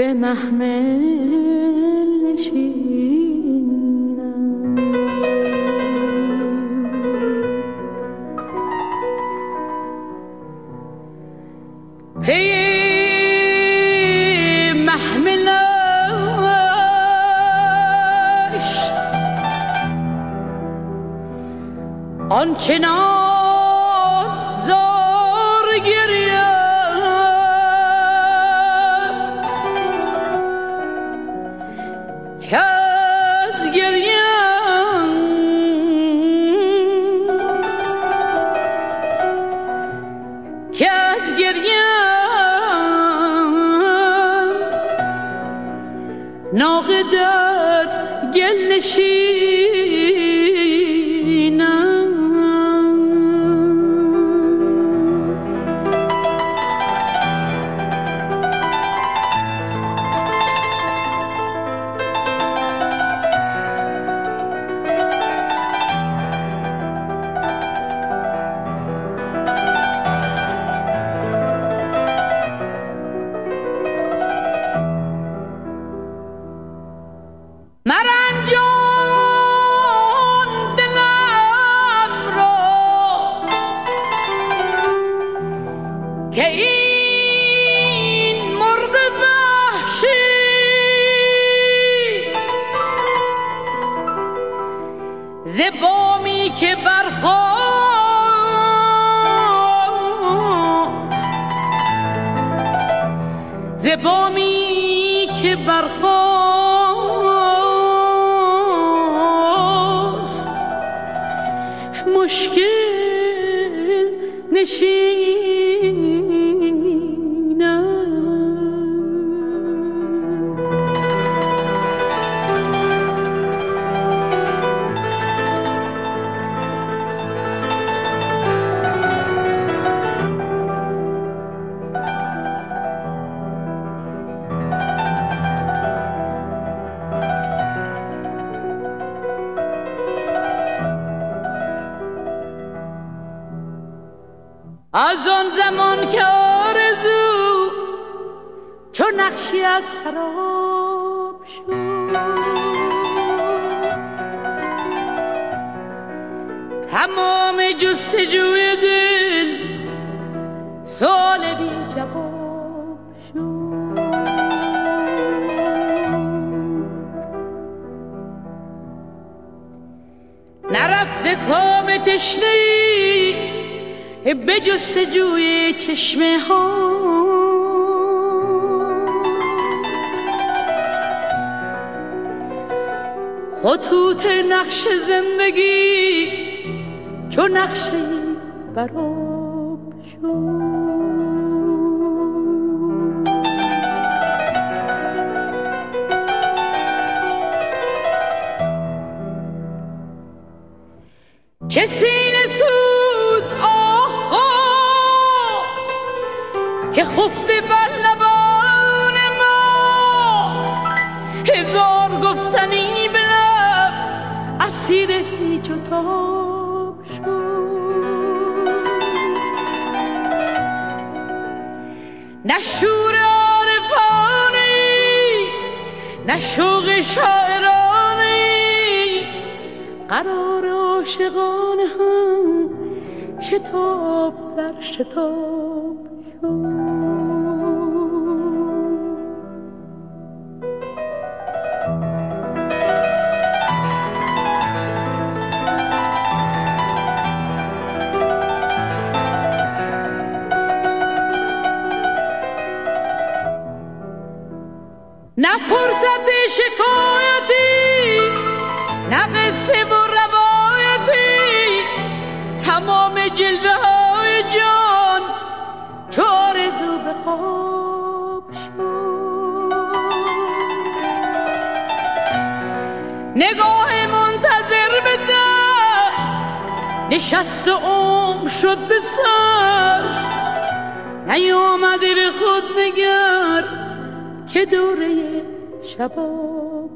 به محمل نشینم. پی محملش. آنچنان نقشه براب Oh,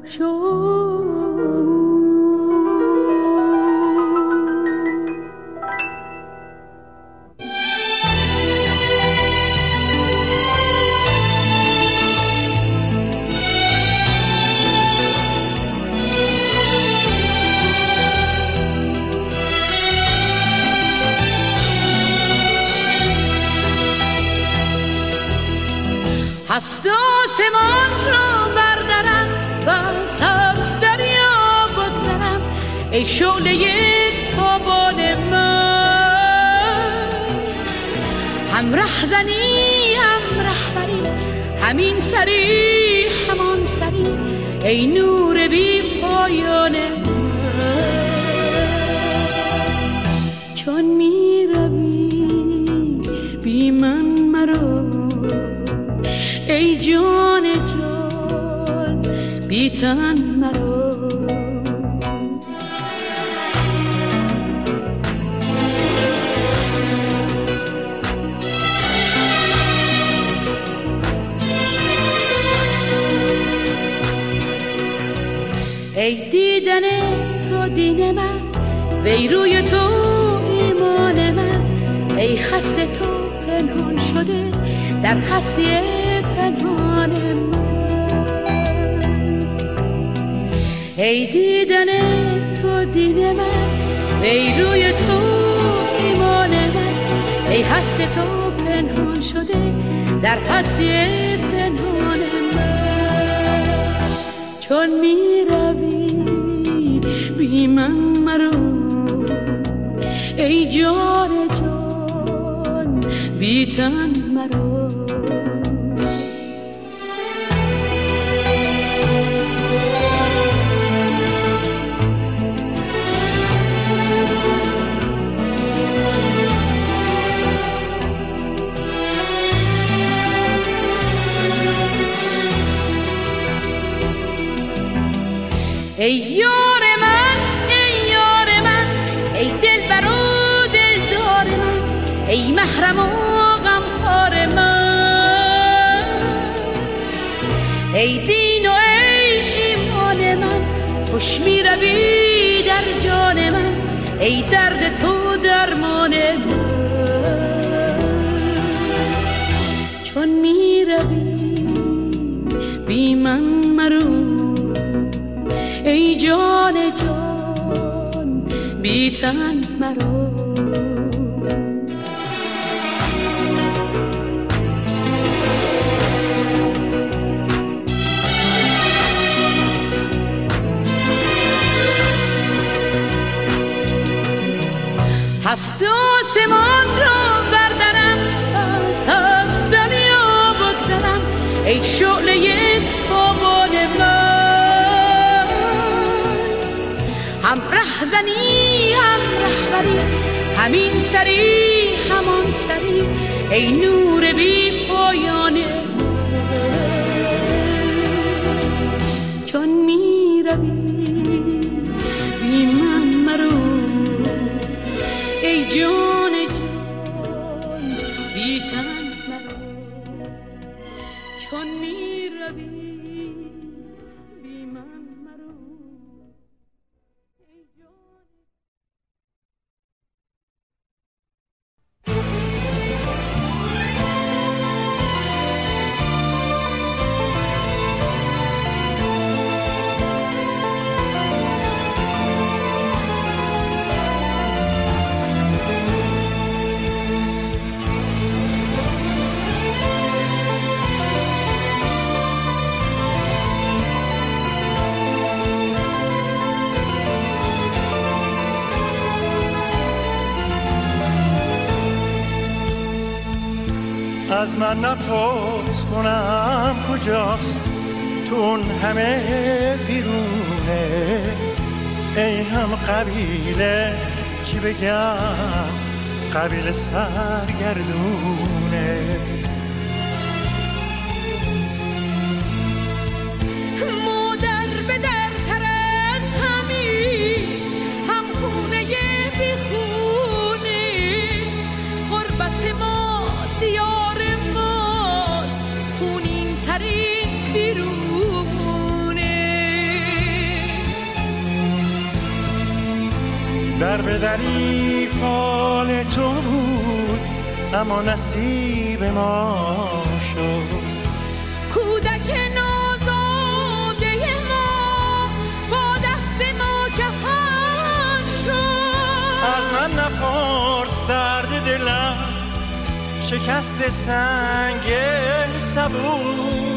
از من نپرس کنم کجاست تو اون همه بیرونه. ای هم قبیله چی بگم؟ قبیله سرگردونه. در به دری فال تو بود اما نصیب ما شد. کودک نازاده ما با دست ما کفن شد. از من نپرس درد دلم شکست سنگ سبود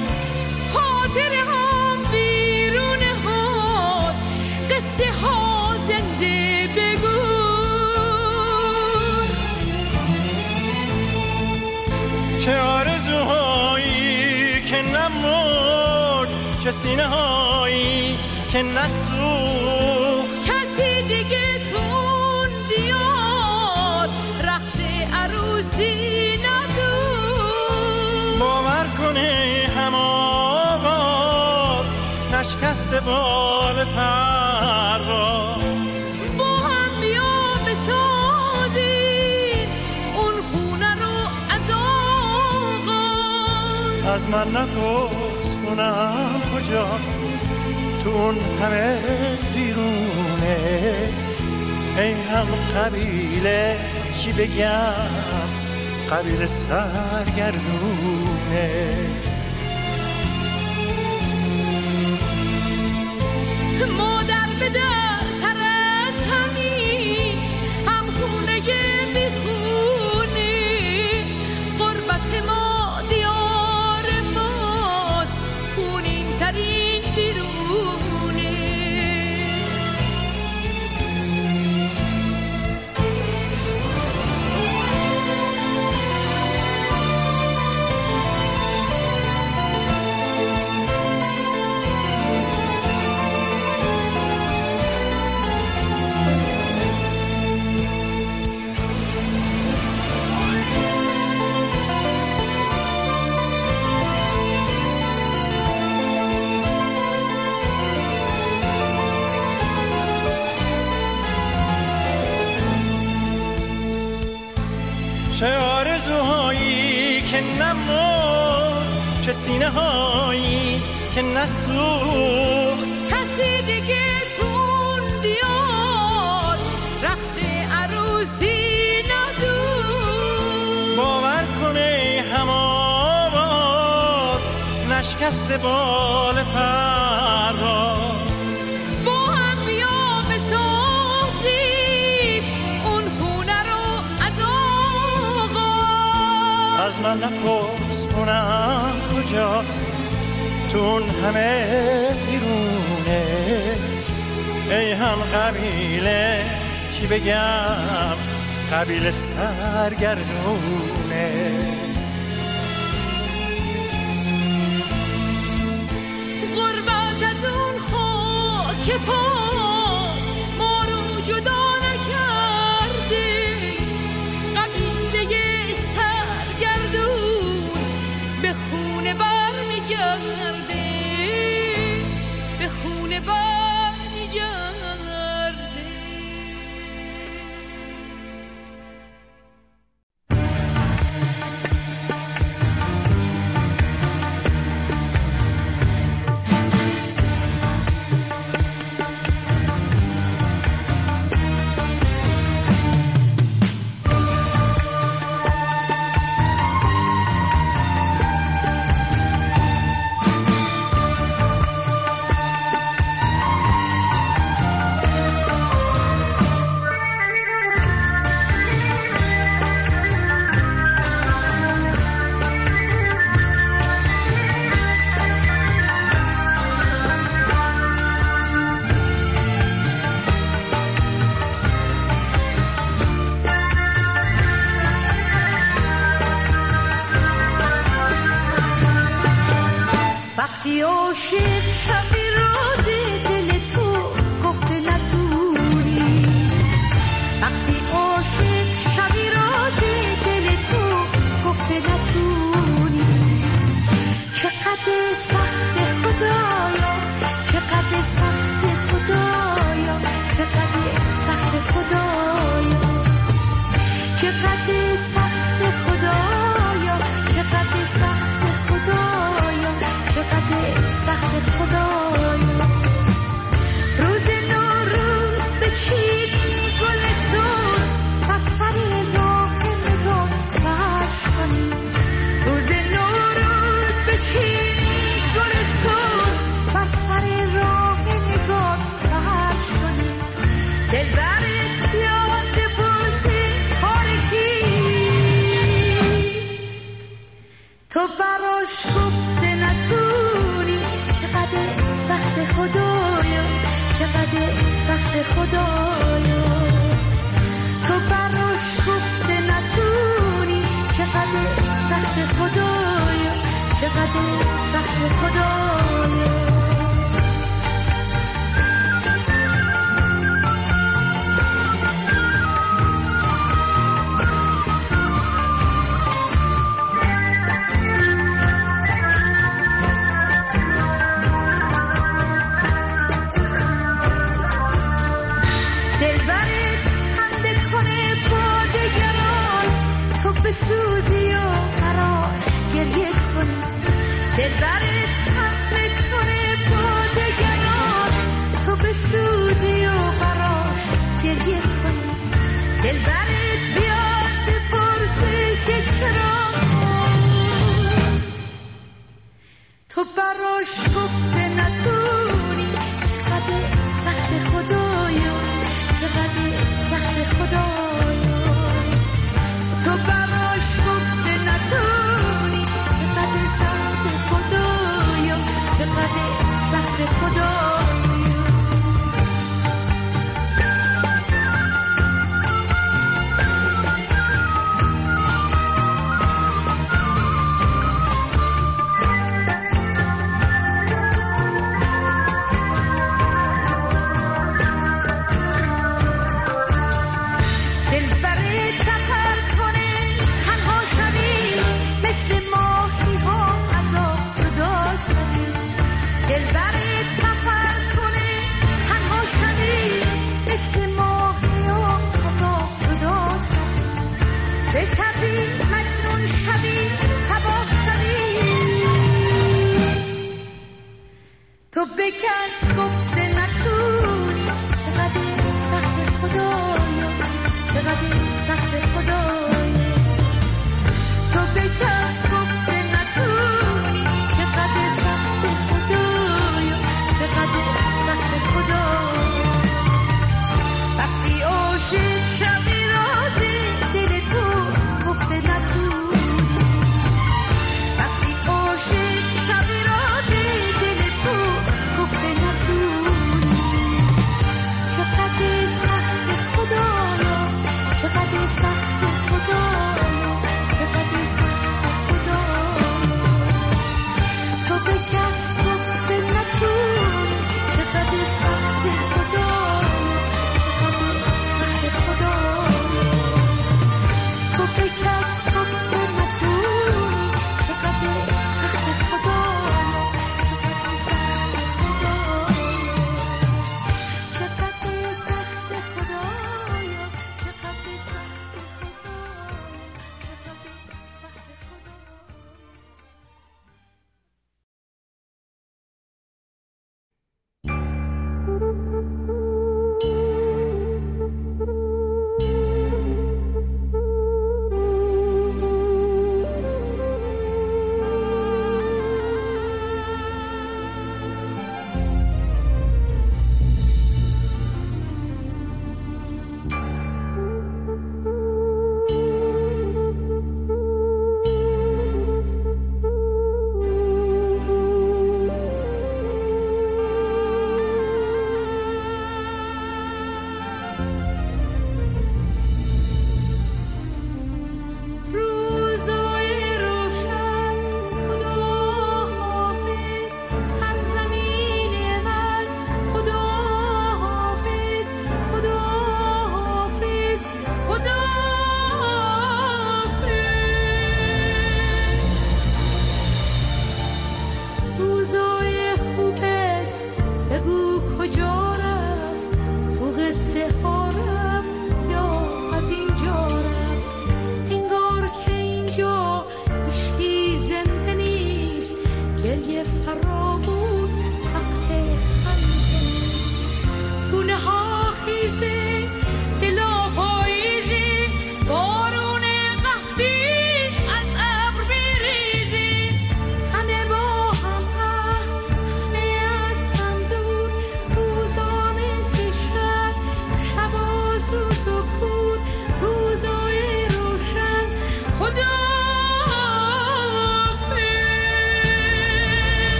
چه آرزوهایی که نمرد چه سینه هایی که نسوخت. کسی دیگه تون بیاد رخت عروسی ندود باور کنه هم آواز نشکست بال پرواز. از من نپرس کنم کجاست تو اون همه بیرونه. ای هم قبیله چی بگم؟ قبیله سرگردونه سینه هایی که نسوخت. کسی دیگه تون بیاد رخت عروسی ندود باور کنه هم آواز نشکست بال پرواز از من نپرس. کنم کجاست. تو اون همه بیرونه. ای هم قبیله چی بگم؟ قبیله سرگردونه. غربت از اون خاک پا gönlüm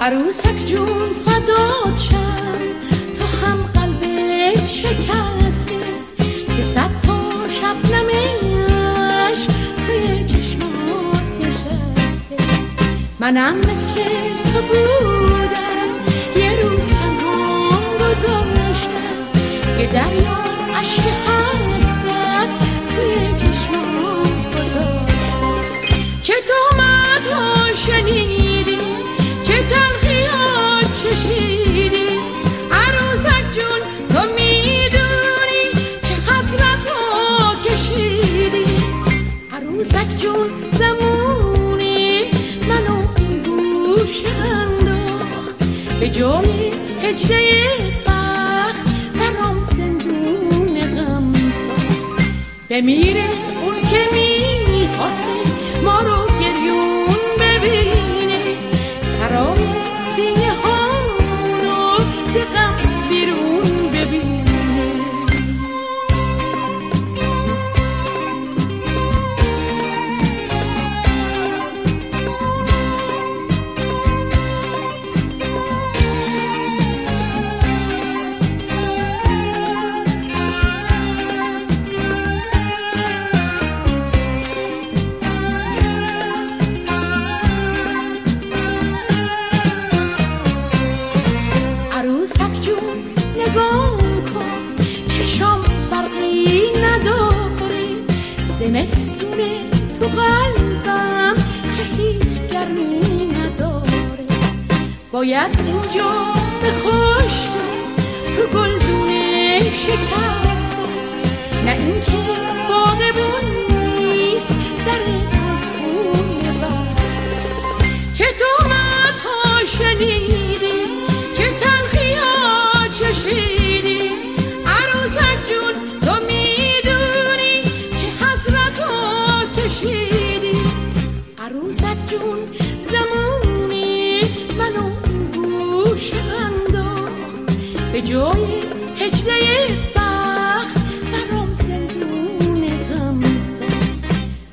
عروسک جون فدات شد تو هم قلبت شکستی که صد تا شب نمیش توی چشمات نشسته منم مثل تو بودم. یه روز تنها گذاشتم یه دریا عشق سجده بخت برام زندون غم ساخت بمیره باید اونجا به خوش تو گلدونه شکسته نه اینکه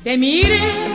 que mire.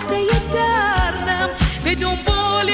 خسته دردم به دنبال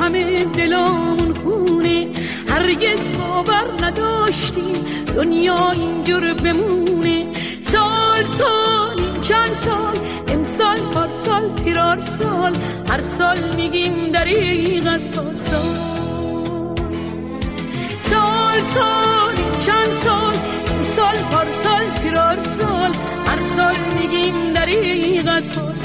همه دلامون خونه هرگز باور نداشتیم دنیا اینجور بمونه سال سال چند سال امسال هر سال پیرار سال. هر سال میگیم دریغ از سال. سال سال چند سال امسال هر سال پیرار سال. هر سال میگیم دریغ از سال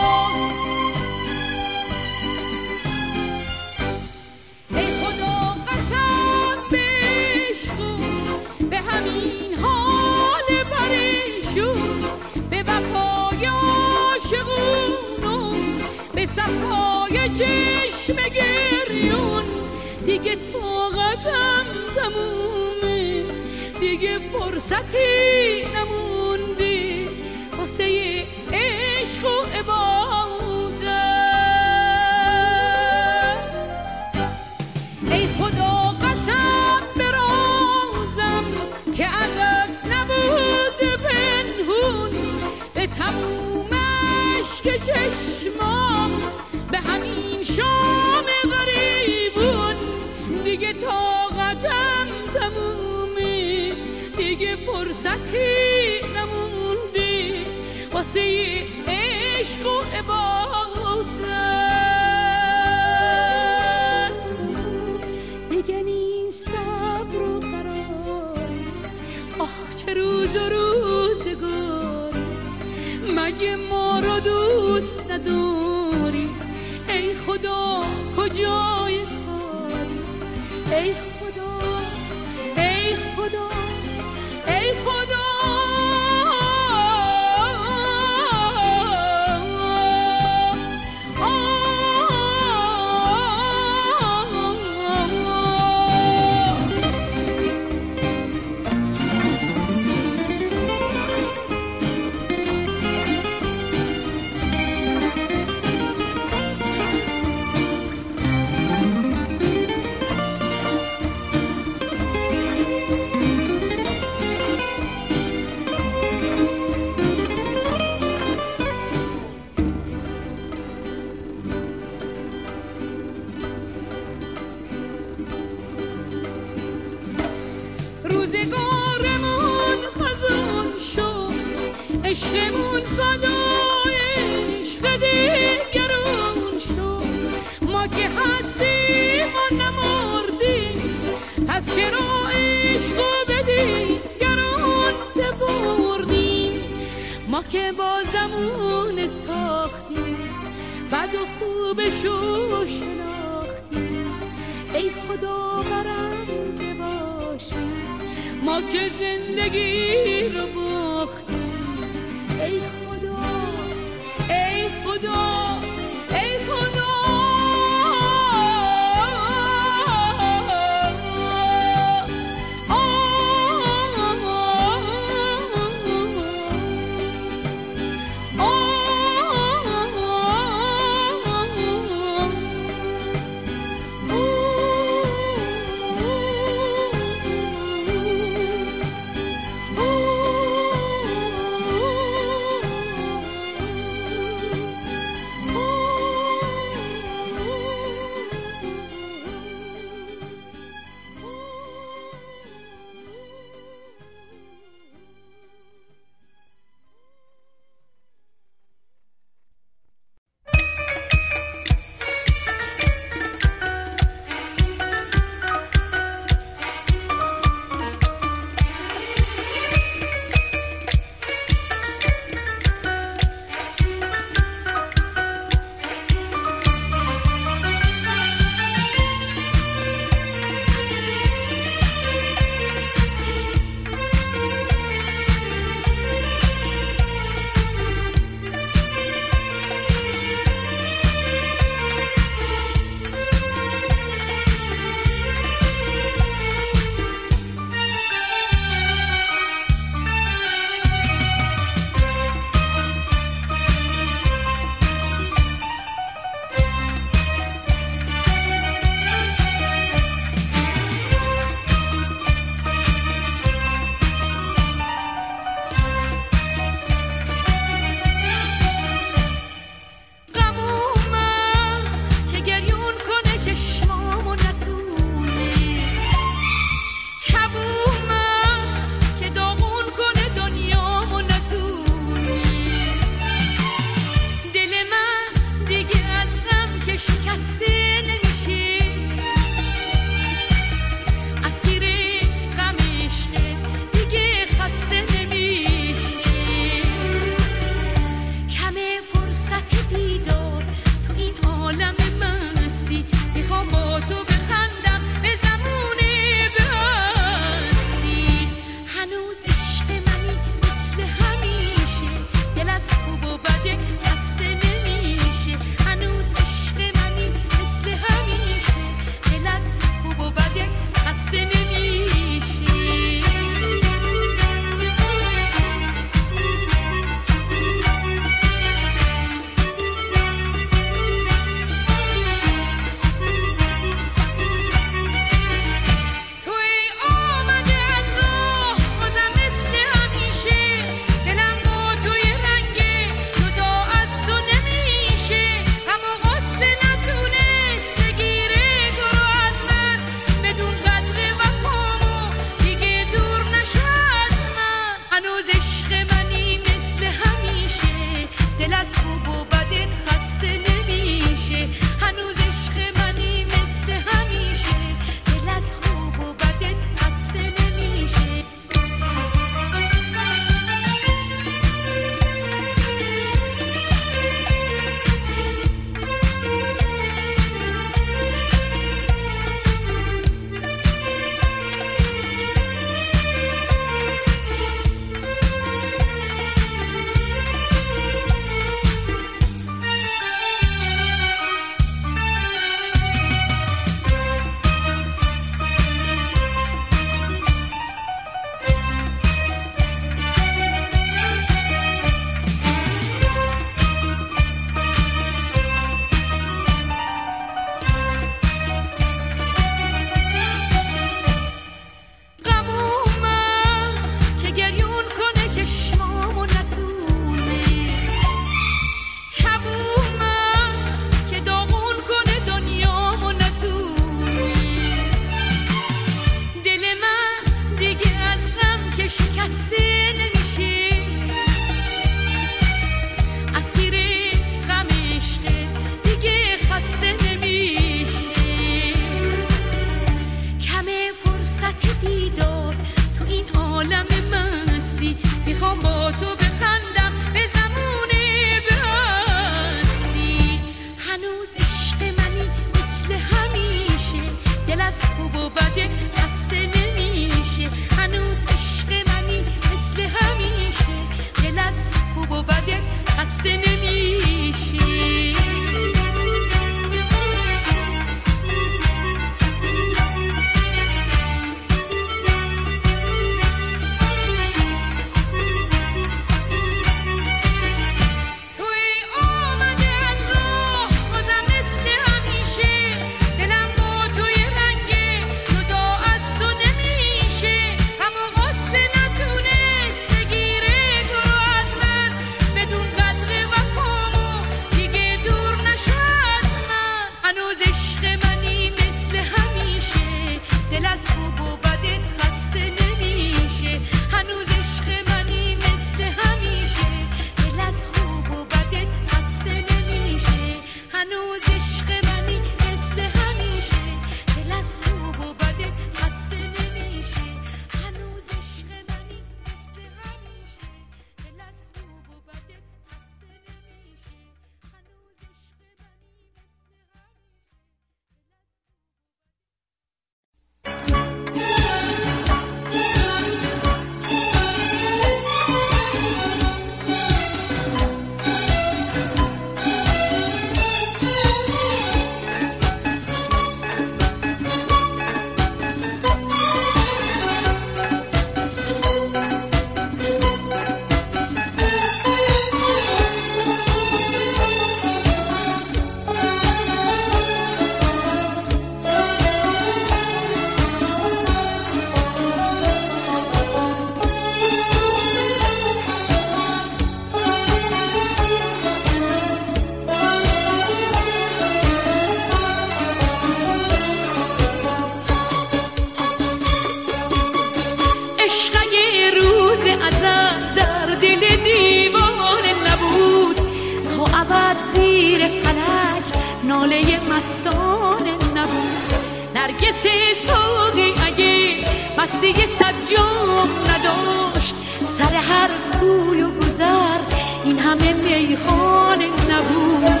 نرگس ساقی اگه مستی سجام نداشت. سر هر کوی و گذر این همه میخانه نبود.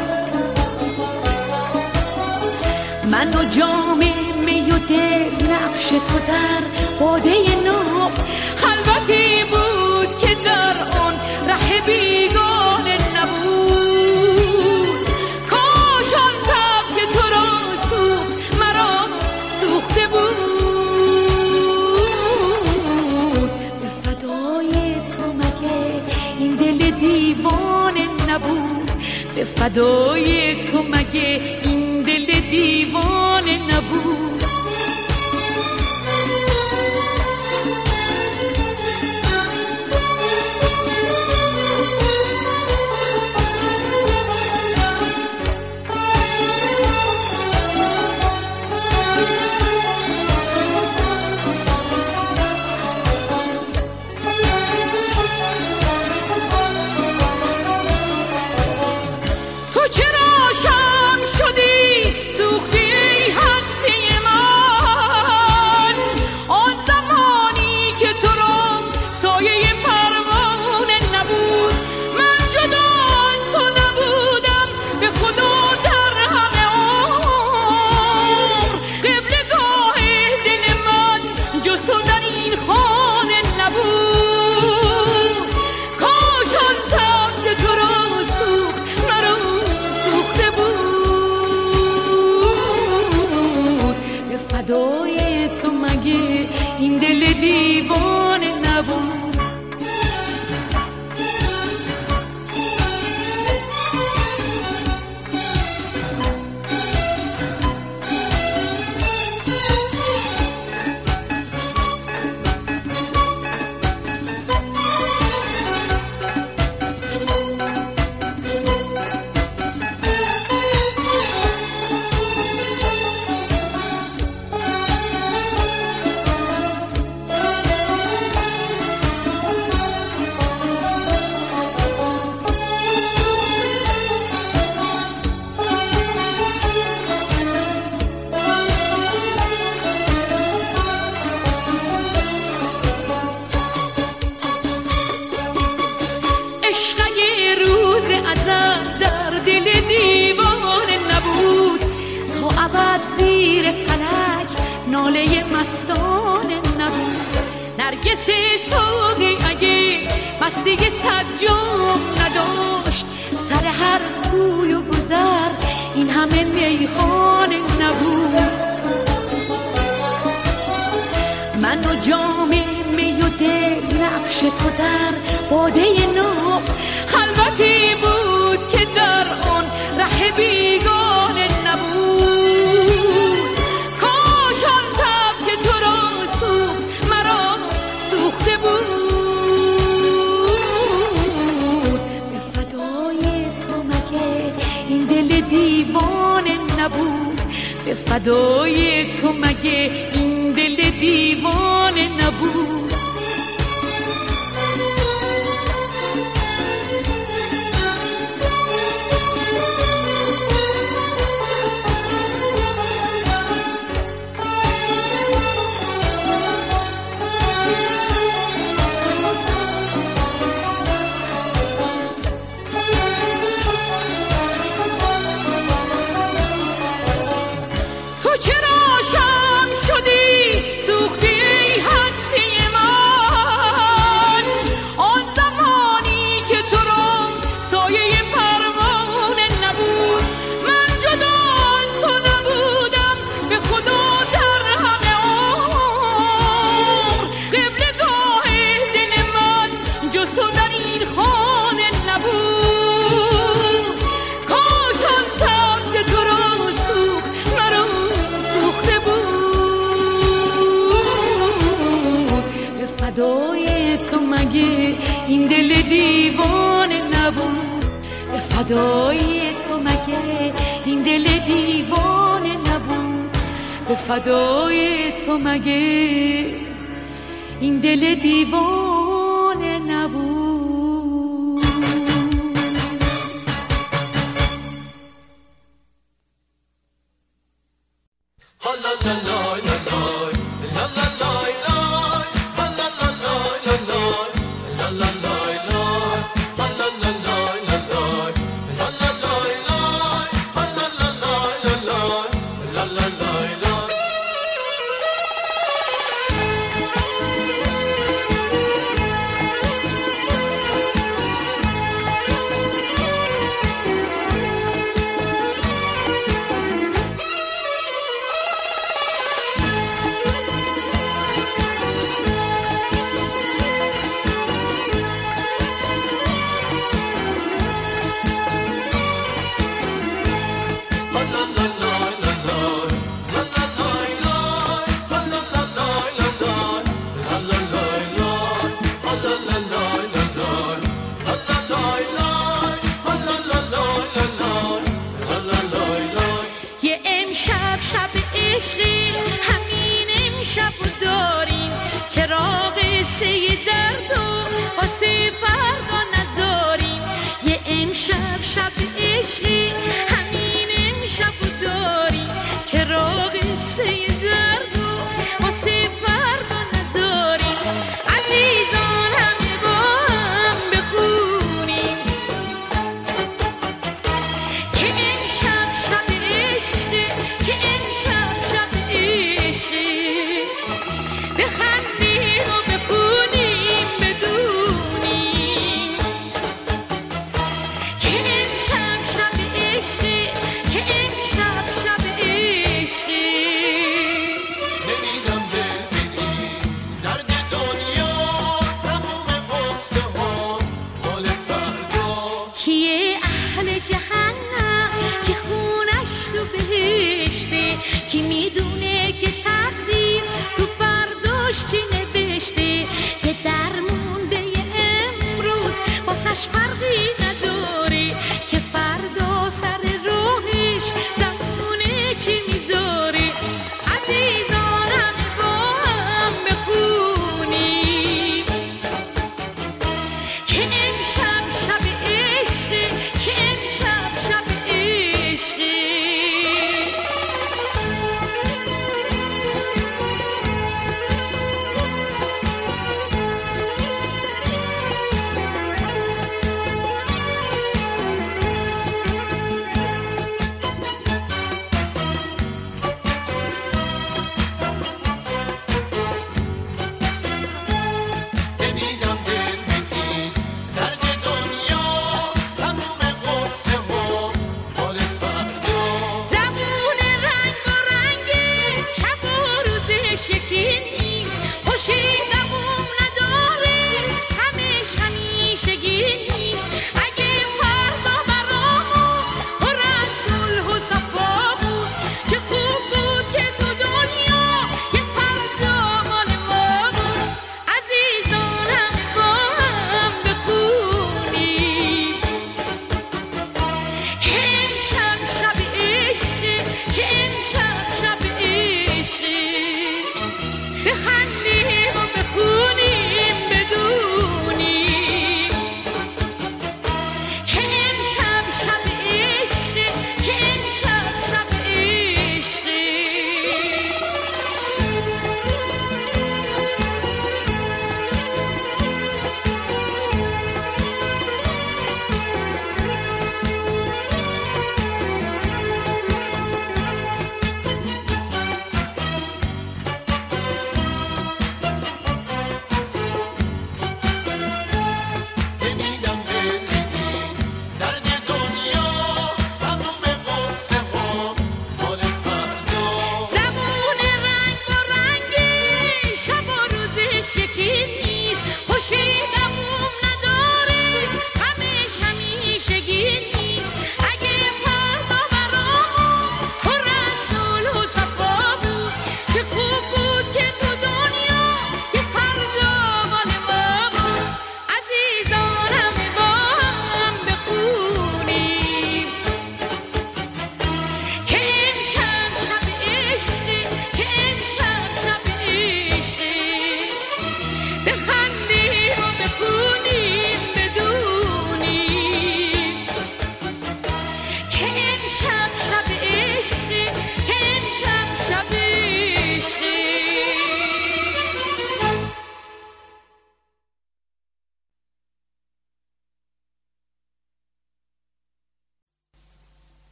من و جام می و دل نقش تو در باده ناب فدای تو مگه این دل دیوان شب شب عشقی همین امشب و داریم. چرا قصه درد و واسه فردا نذاریم. یه امشب شب عشقی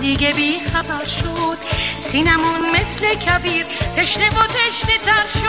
دیگه بی خبر شد. سینمون مثل کبیر تشنه و تشنه تر شد.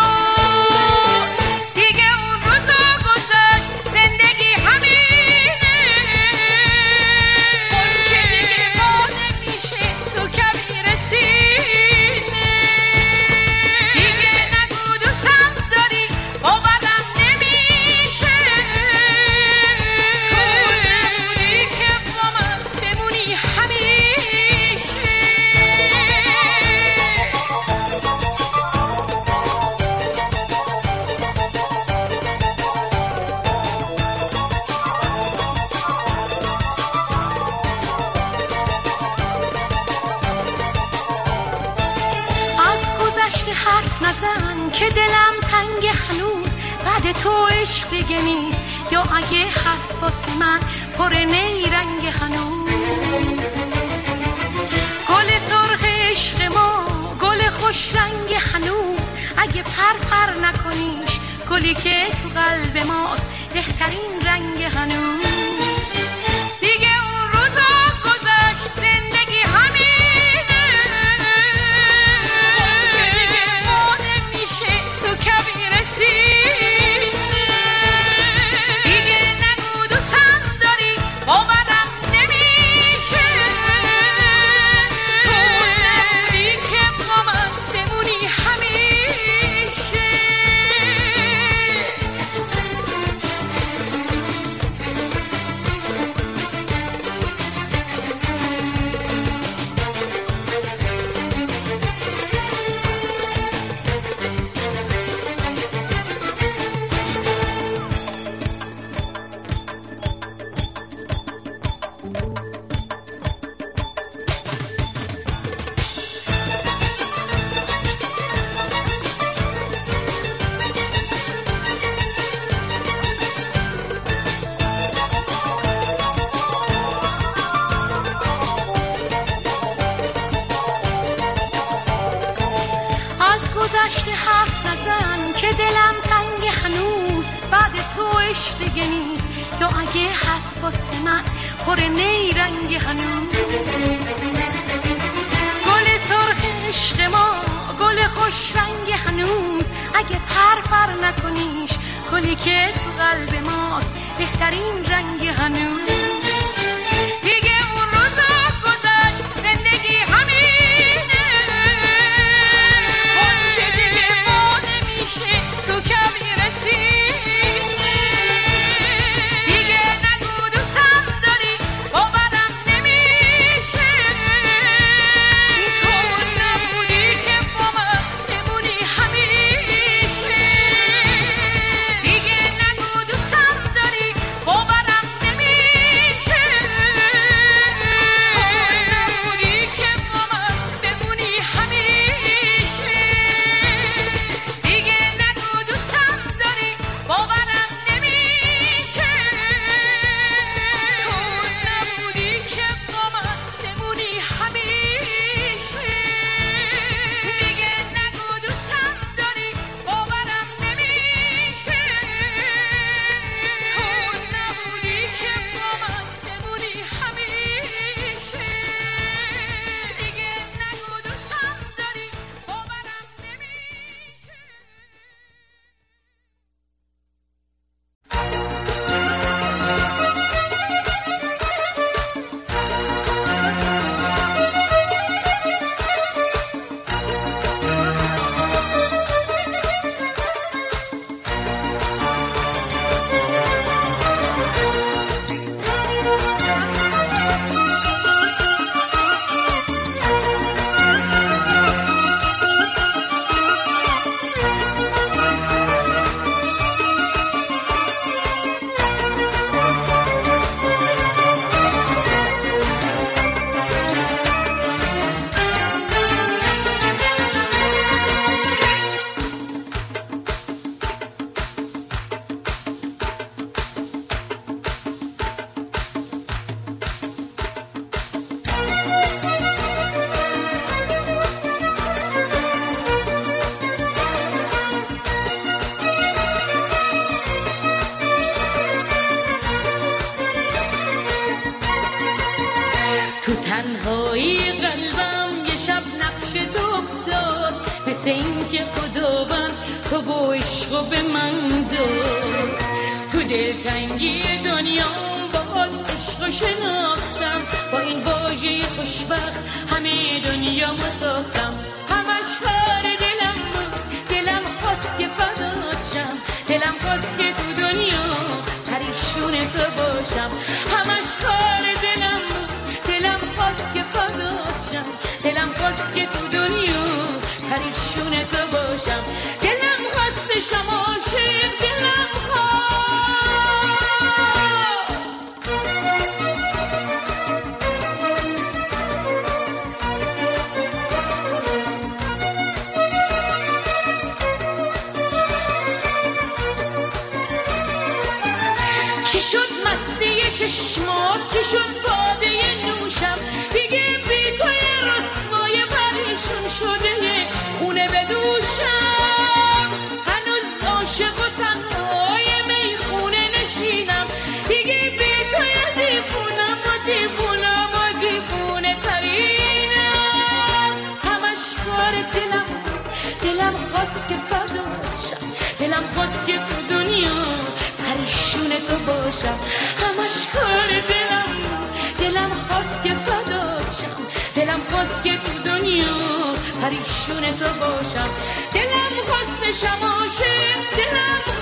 تو باشم. دلم خواست بشم عاشق دلم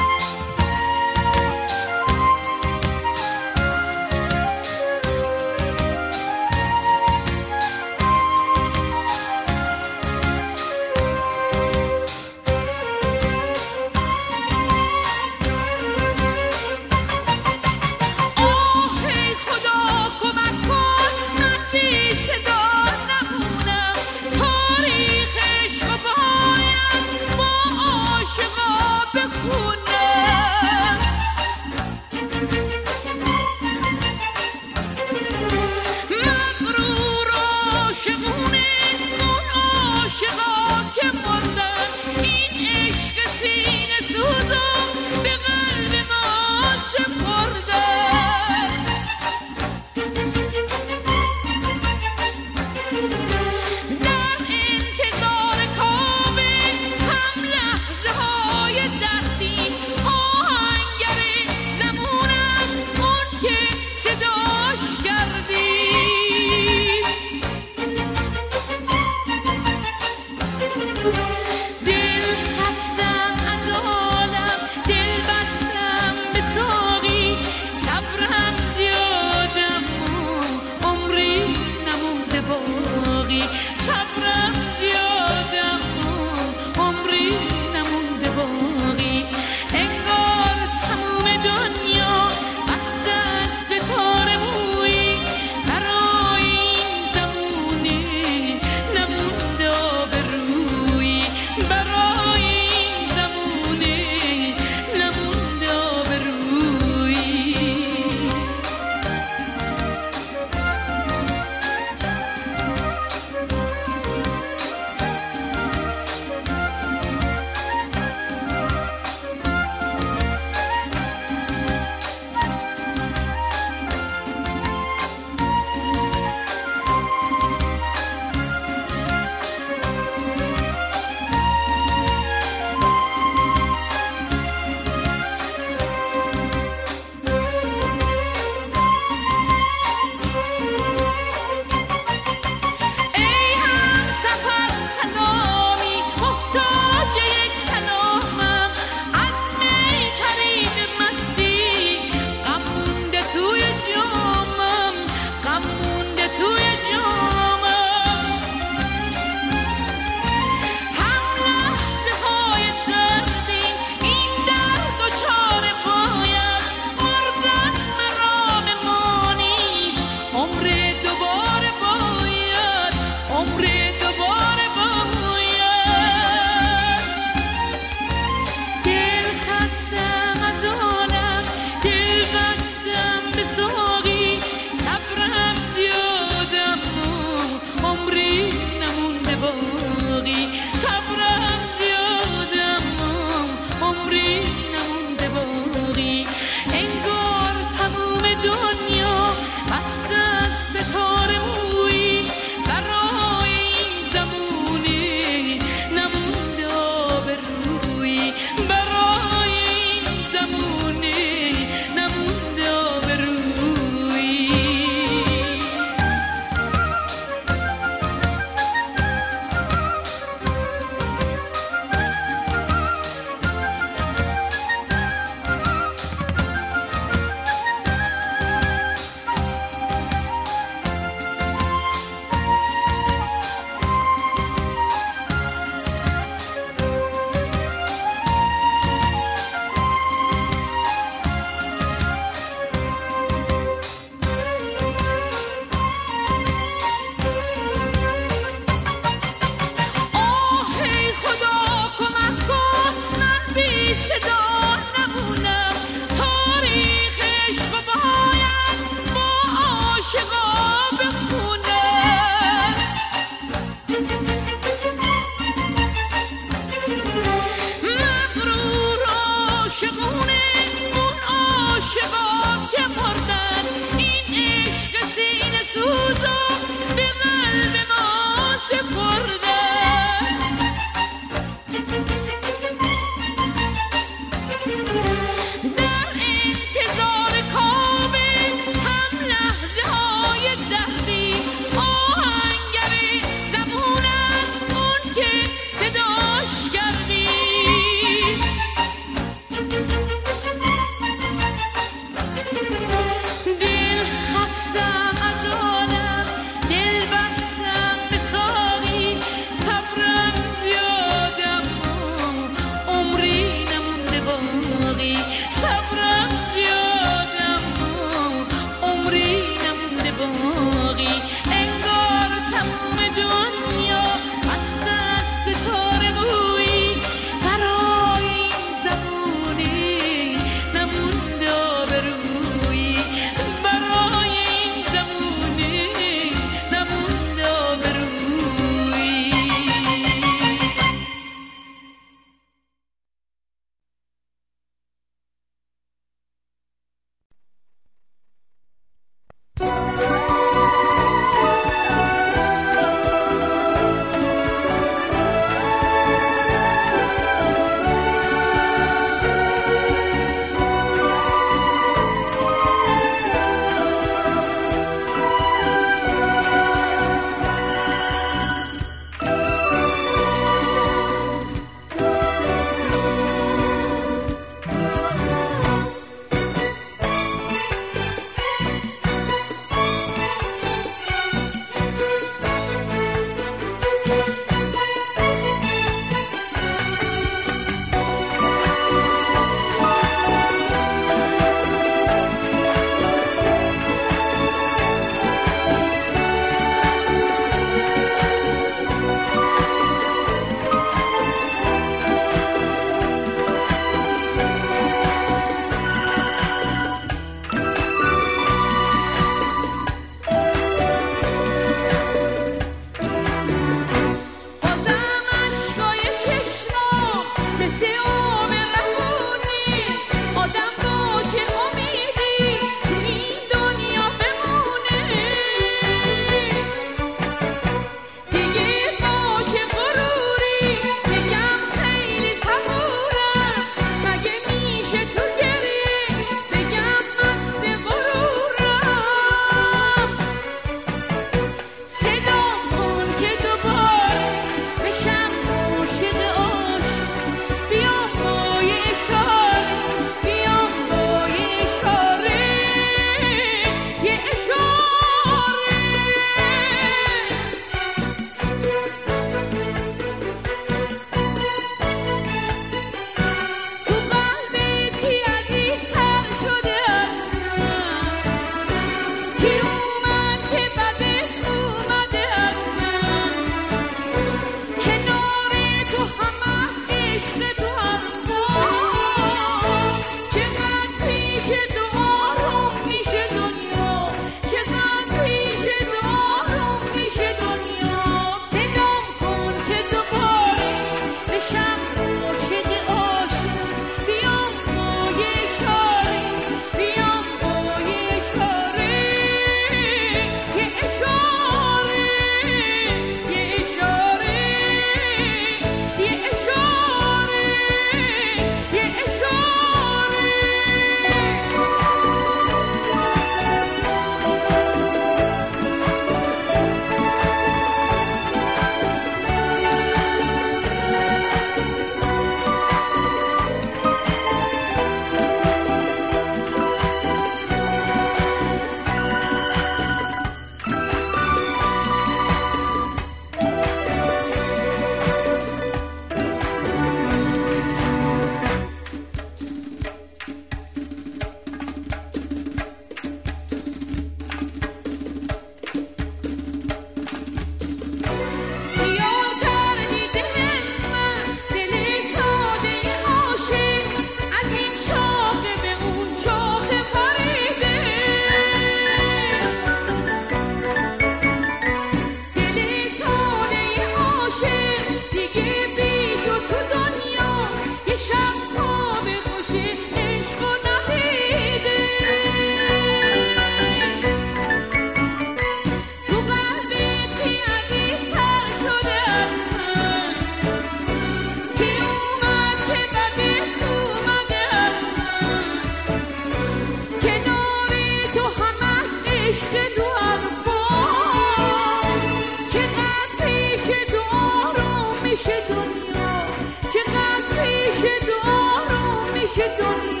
should go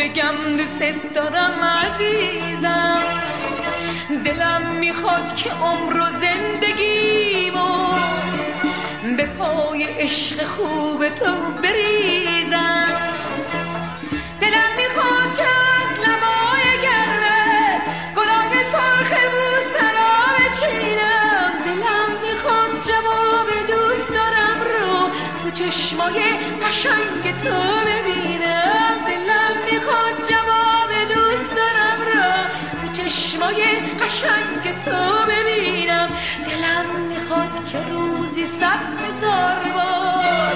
بگم دوست دارم عزیزم. دلم می‌خواد که عمر و زندگی به پای عشق خوب تو بریزم. دلم می‌خواد که از لبای گرمه گلای سرخ بوسرا بچینم دلم می‌خواد جواب دوست دارم رو تو چشمای قشنگ تو ببینم. چشمای قشنگ تو ببینم. دلم می‌خواد که روزی صد هزار بار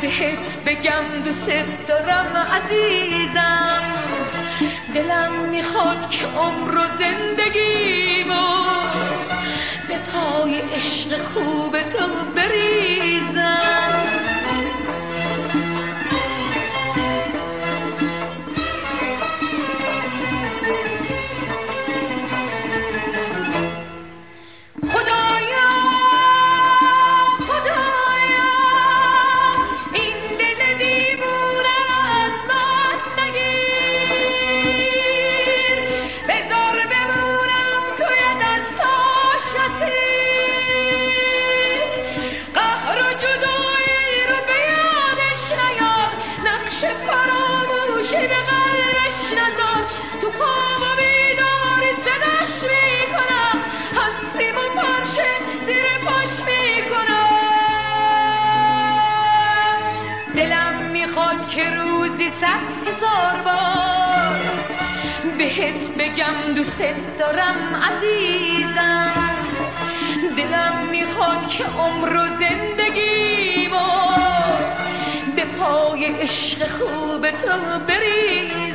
بهت بگم دوست دارم عزیزم. دلم می‌خواد که عمر و زندگی به پای عشق خوب تو بریزم. بگم دوست دارم عزیزم. دلم می‌خواد که عمر و زندگی با به پای عشق خوب تو بریزم.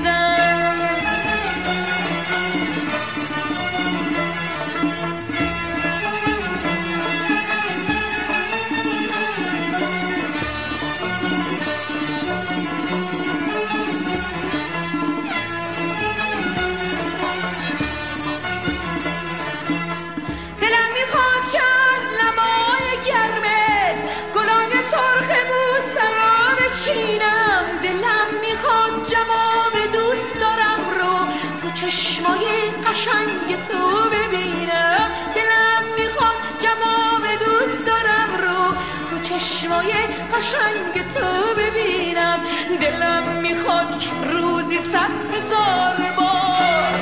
قشنگ تو ببینم دلم می‌خواد جواب دوست دارم رو تو چشمای قشنگ تو ببینم. دلم می‌خواد روزی صد هزار بار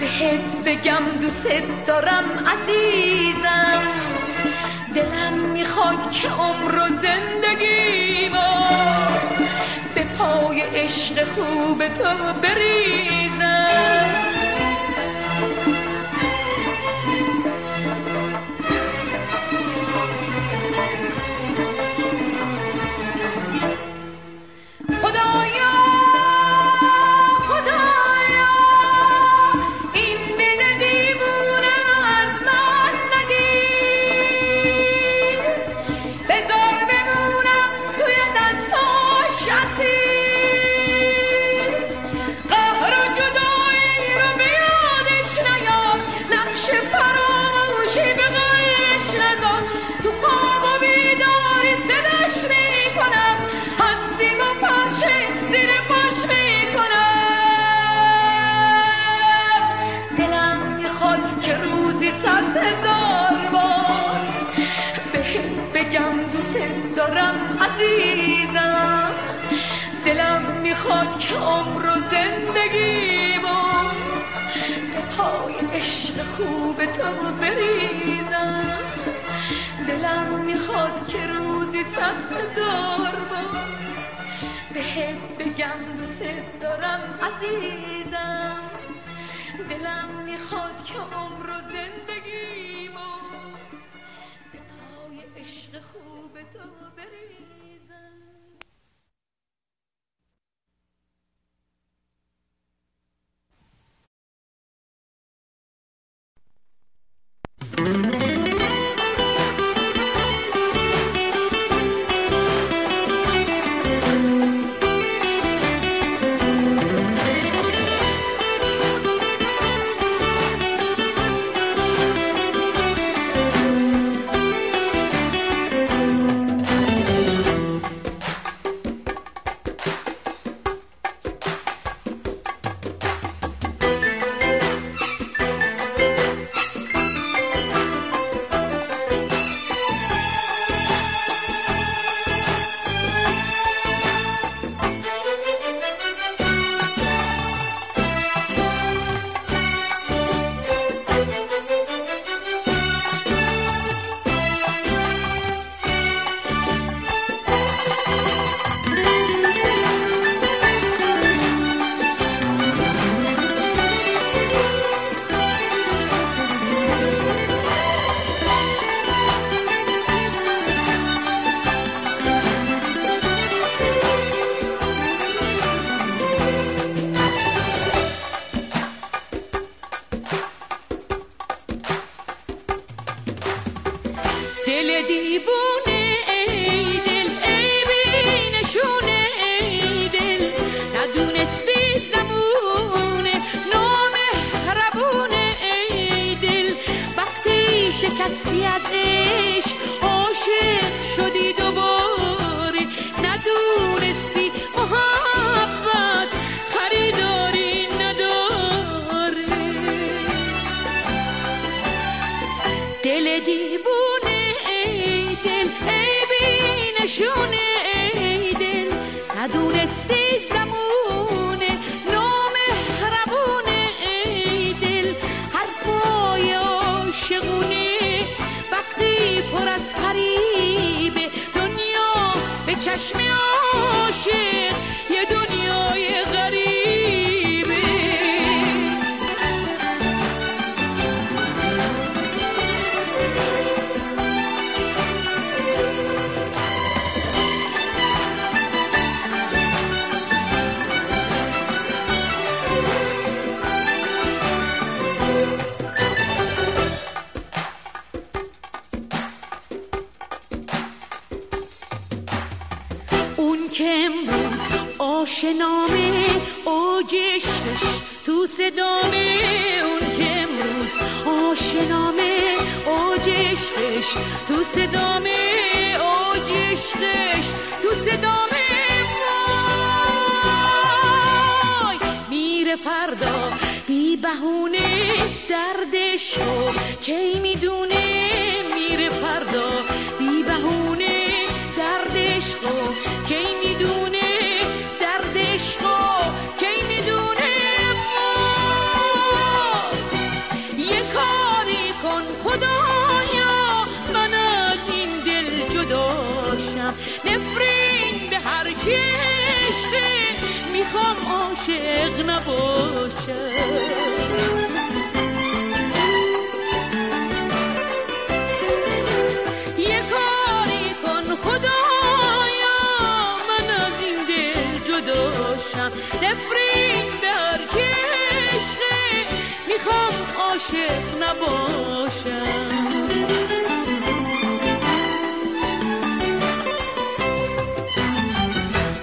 بهت بگم دوست دارم عزیزم. دلم می‌خواد که عمر و زندگی با به پای عشق خوب تو بریزم. که عمر و زندگی به پای عشق خوب تو بریزم. دلم می‌خواد که روزی صد هزار بار بهت بگم دوست دارم عزیزم. دلم می‌خواد که عمر و زندگی به پای عشق خوب تو بریزم. Mm-hmm. عاشق نباشم.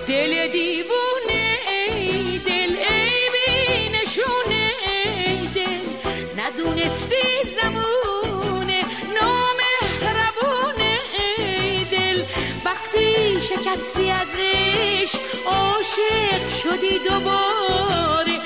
دل دیوونه ای دل ای بی نشونه ای دل. ندونستی زمونه نامهربونه ای دل. وقتی شکستی از عشق عاشق شدی دوباره.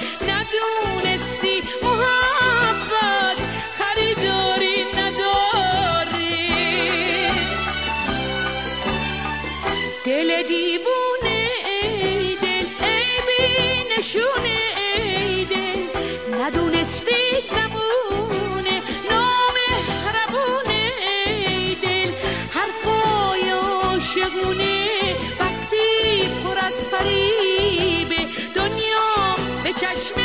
چشم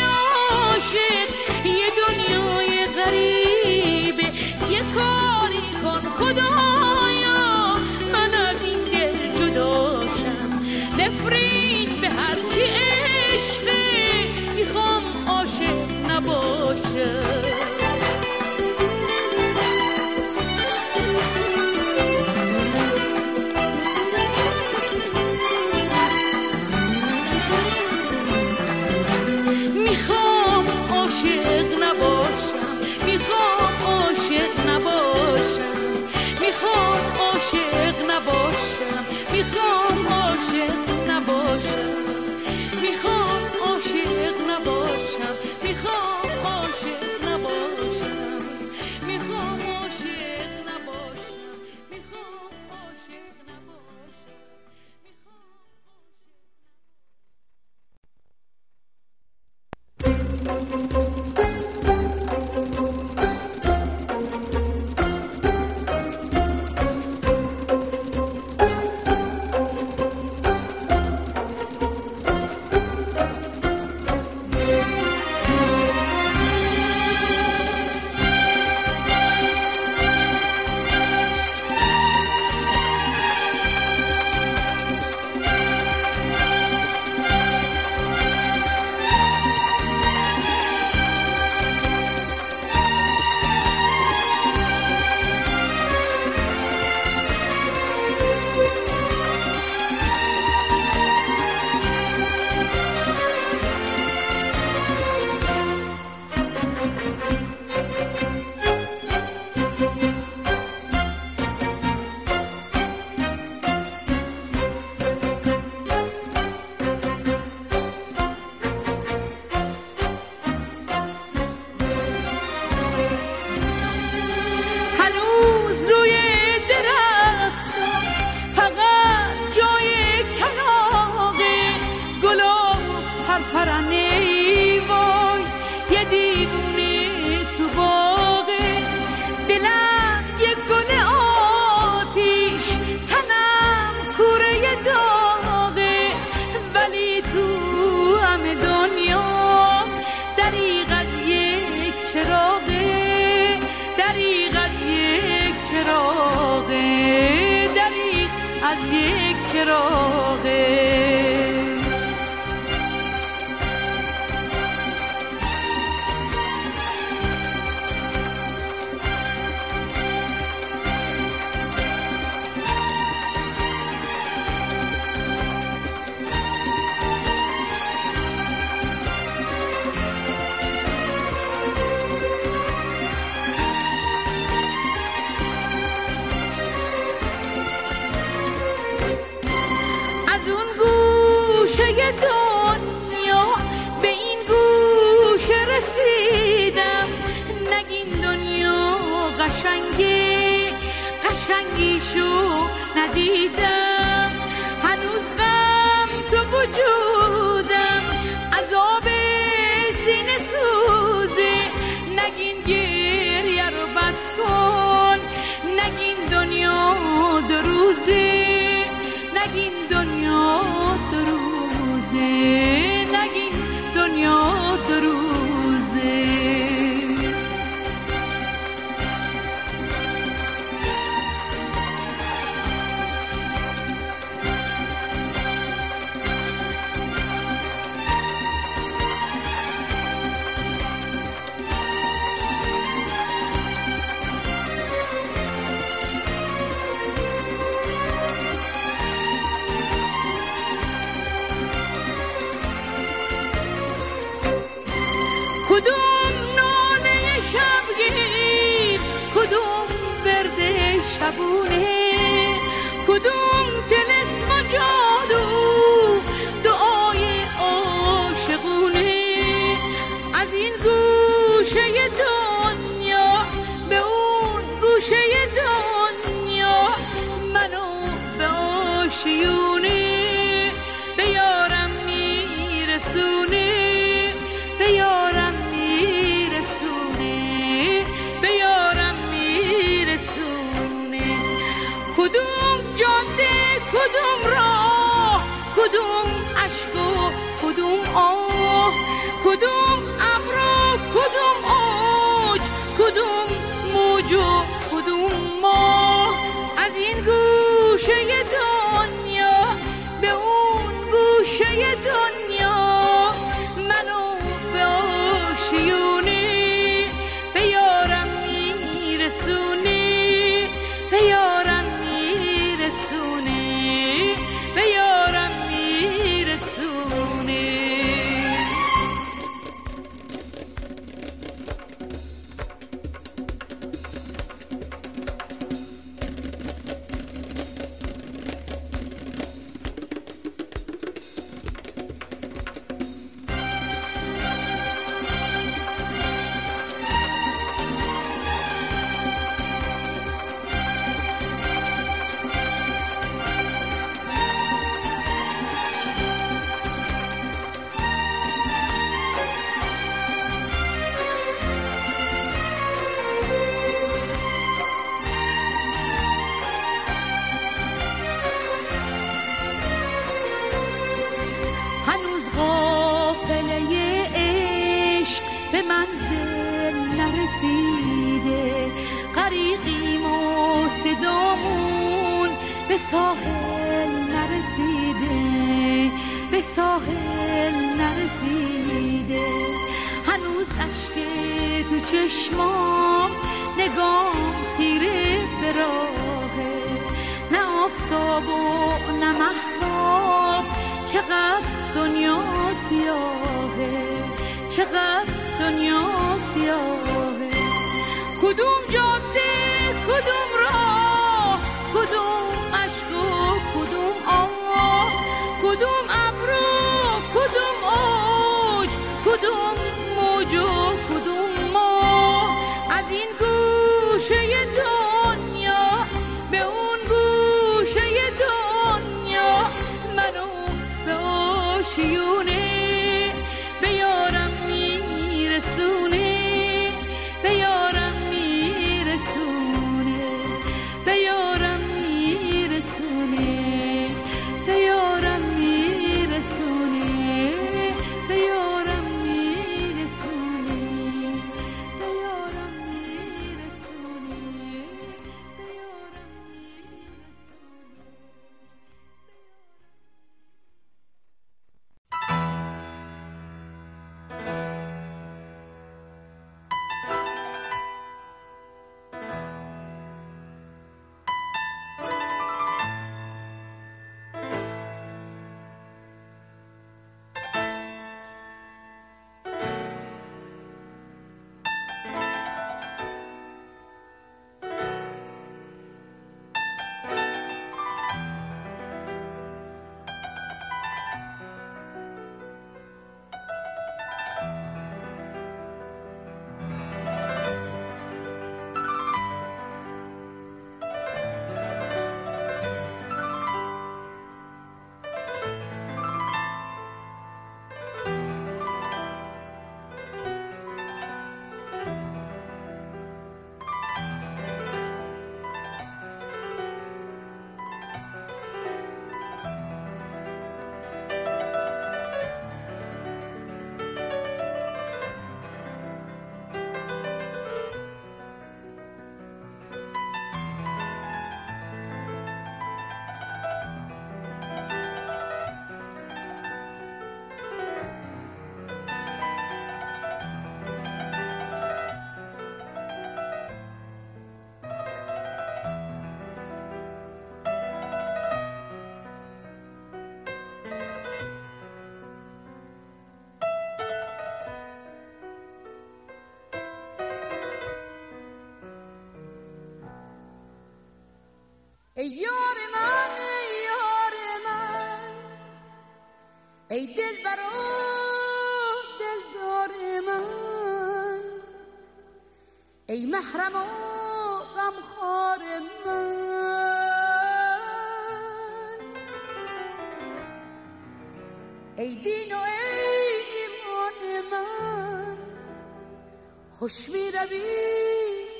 خوش می روی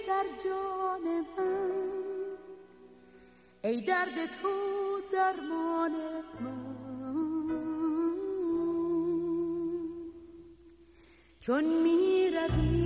در جان من. ای درد تو درمان من. چون می روی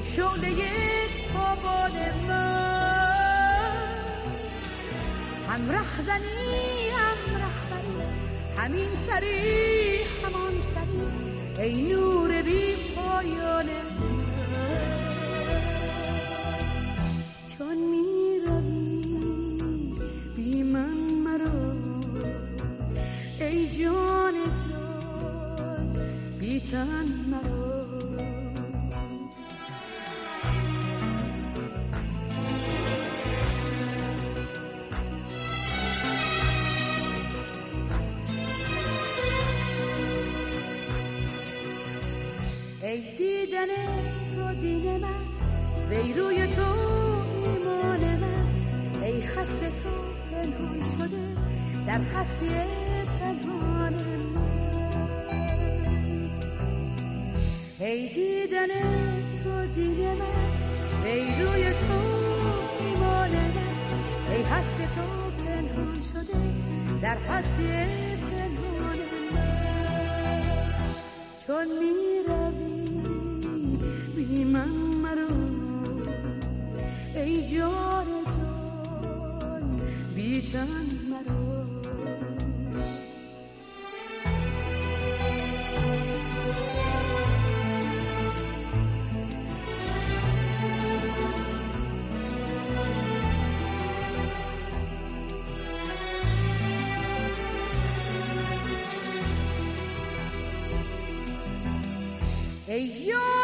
ای شعله تابان من. همراه زنی همراه همین سری همان سری. ای نور دیدن تو دین من وی روی تو ایمان من. ای خسته تو پنهان شده در خستی پنهان من. ای دیدن تو دین من وی روی تو ایمان من. ای هست تو پنهان شده در هستی Hey, yo!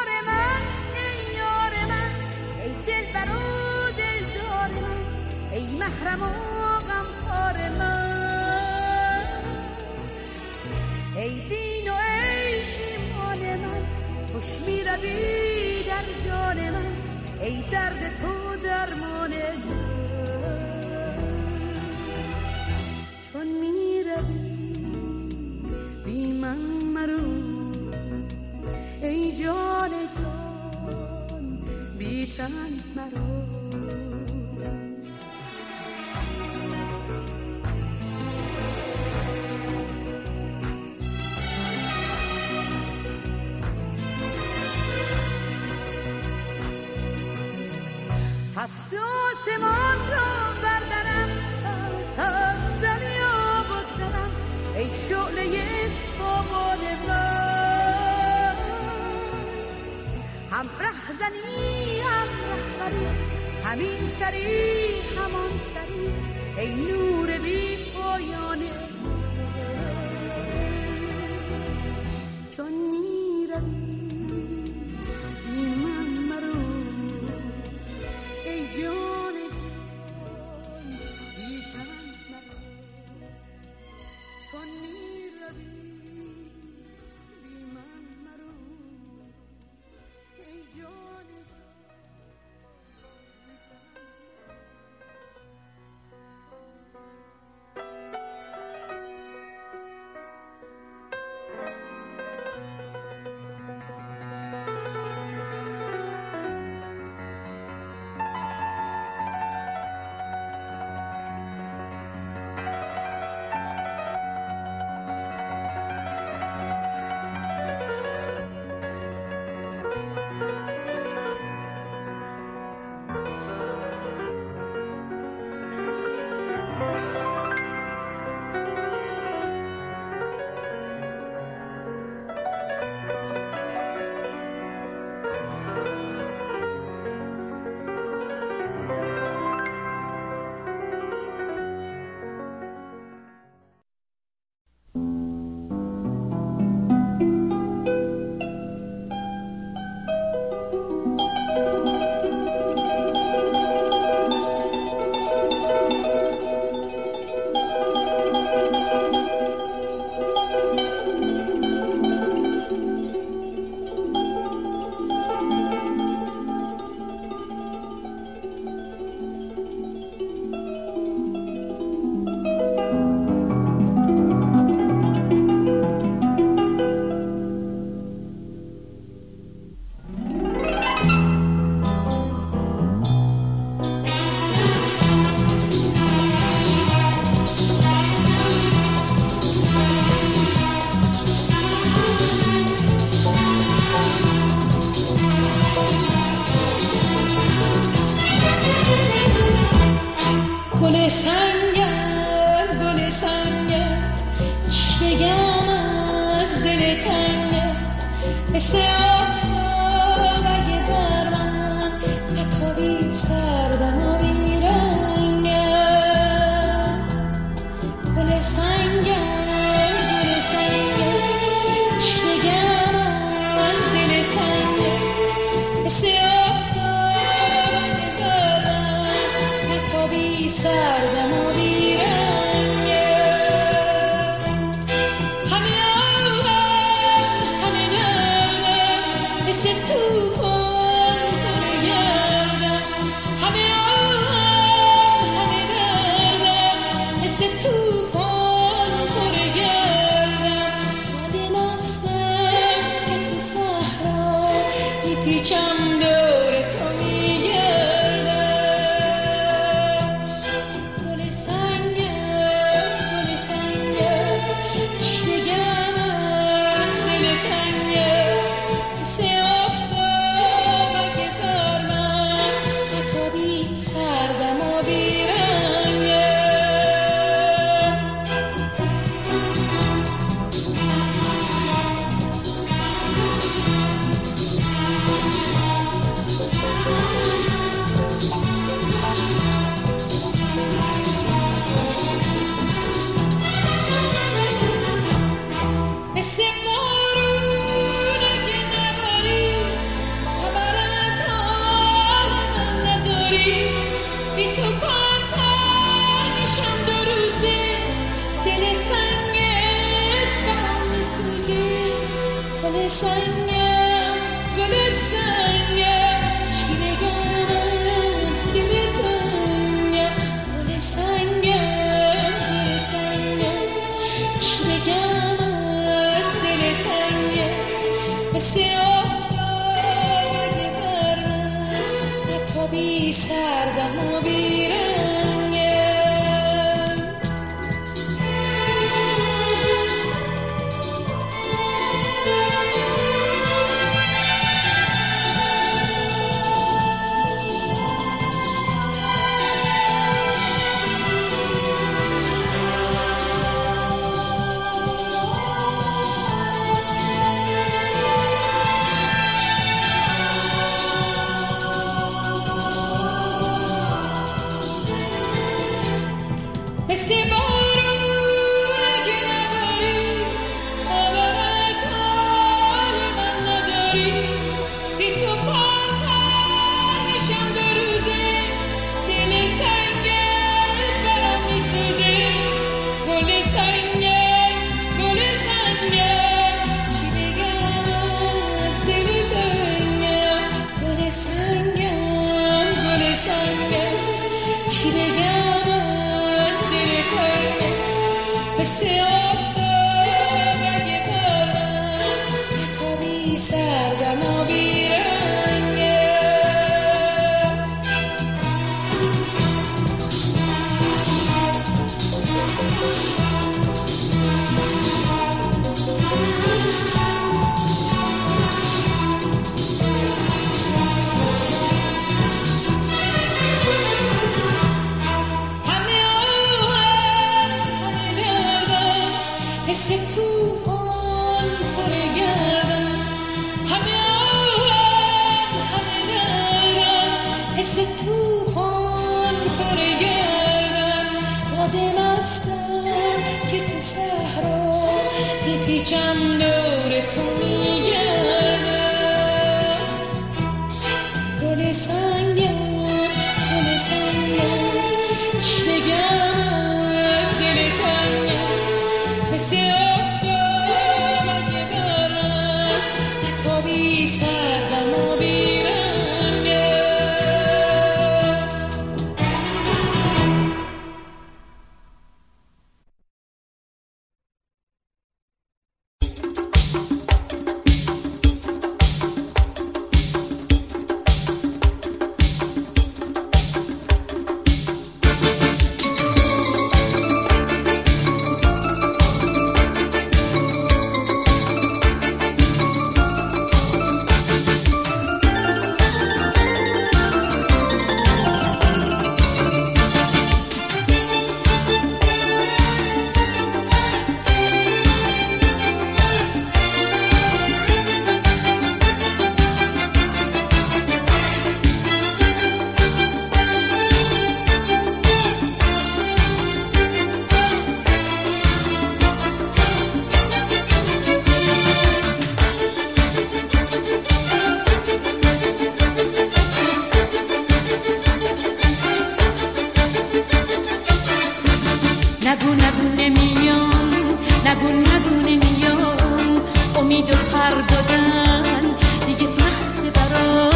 بردادن دیگه سخت برام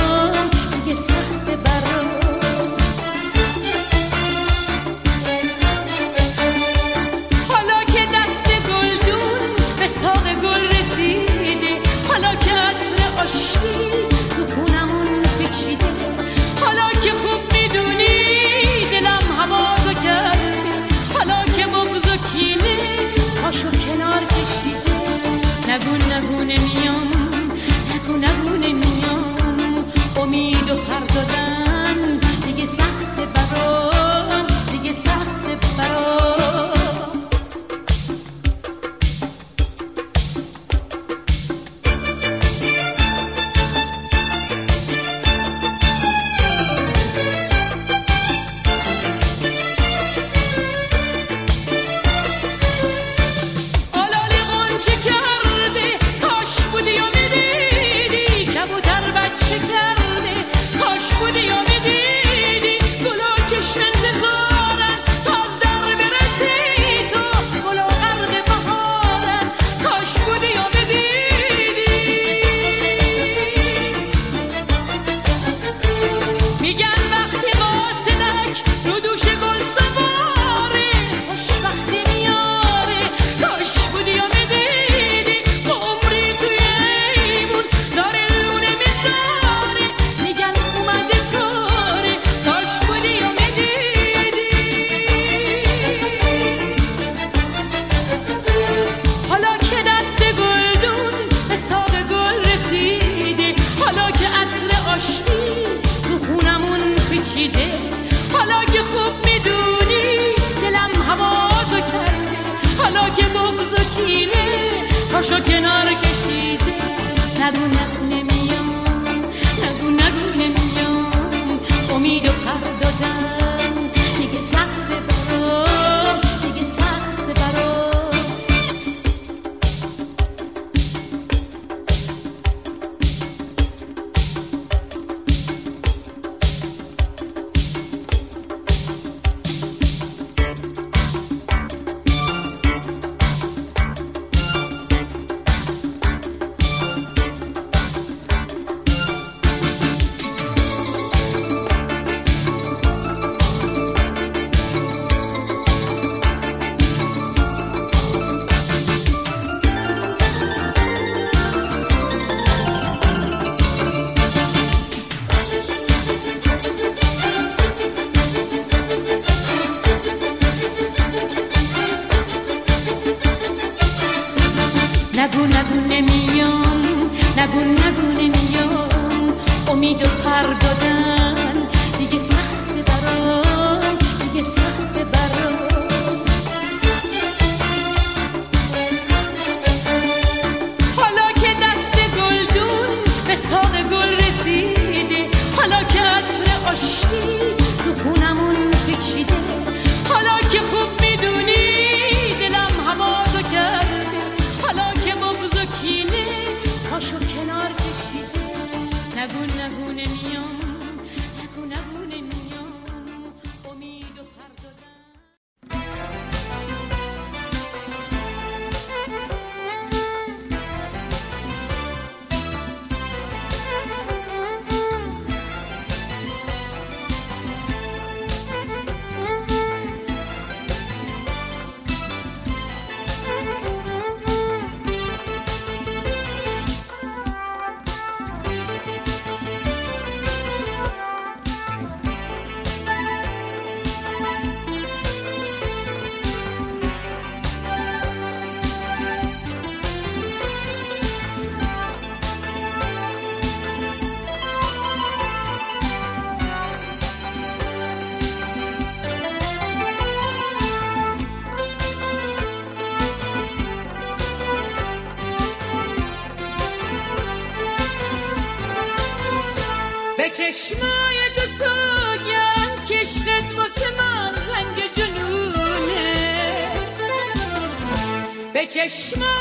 به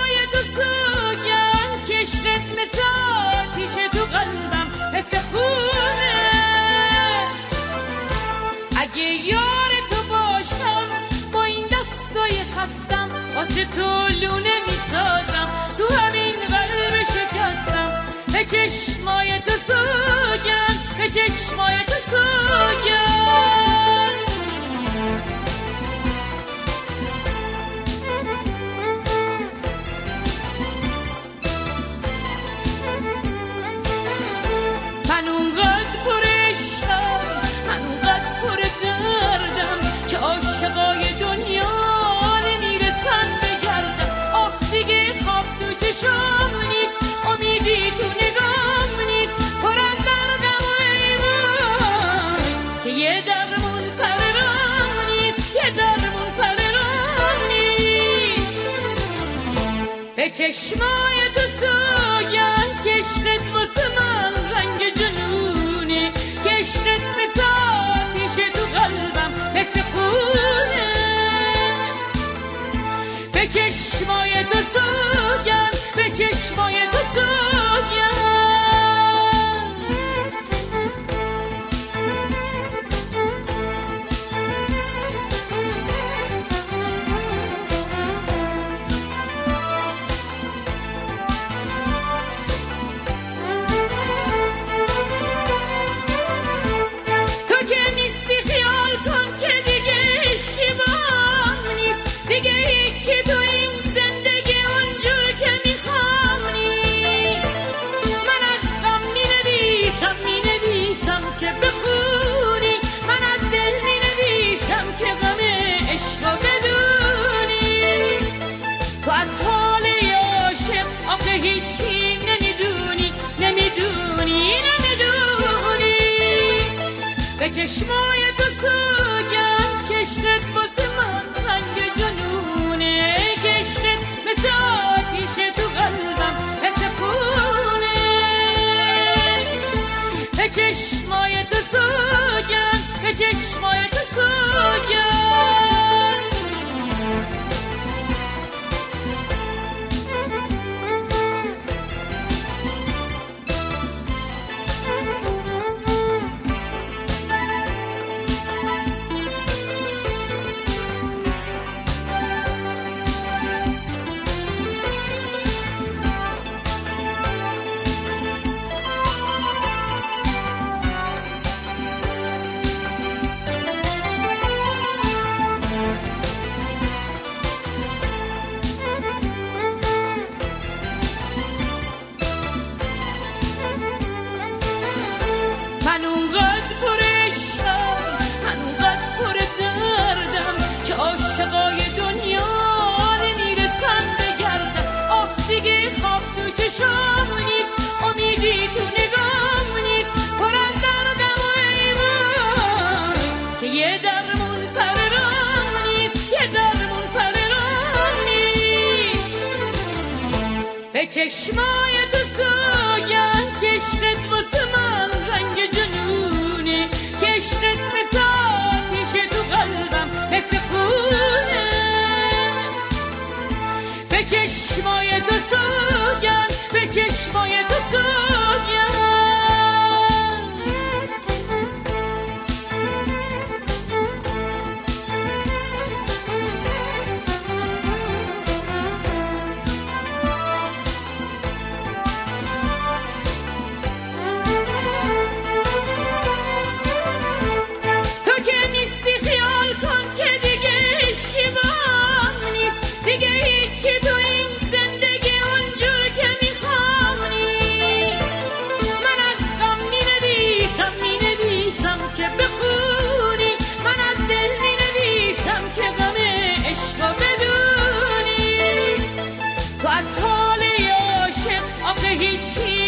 一起。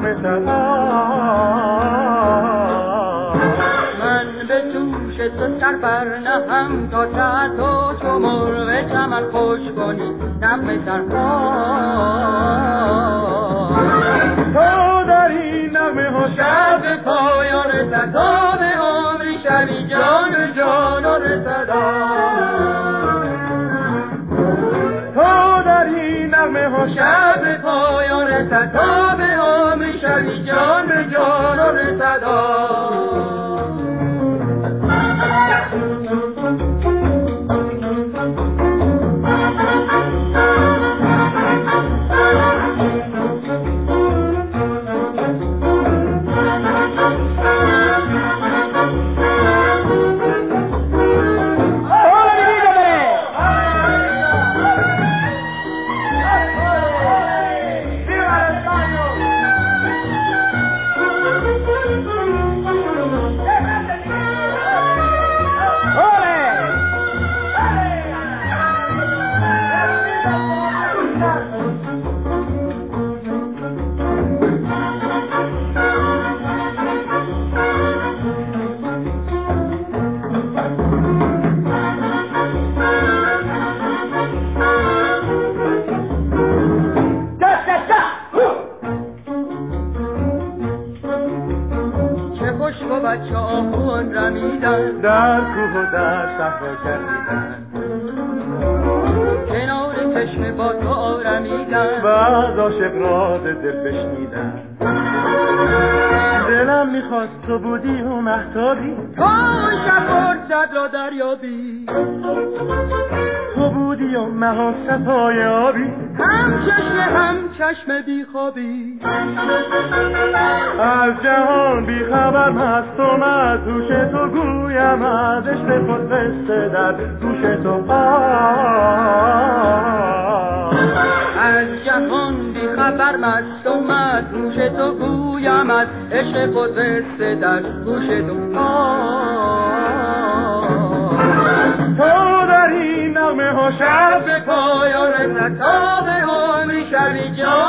به من به جوش تو سر بر نهم تا تو شمر به چمن خوش کنی. دم به سر. تو در این نمه و شب پایان رسدان عمری شبی جان جان تو زد دوش تو از جهان بی خبر مست اومد دوش تو گویم از عشق رسته در دوش تو تو در این نامه ها شب پایان نتابه ها می ها جان.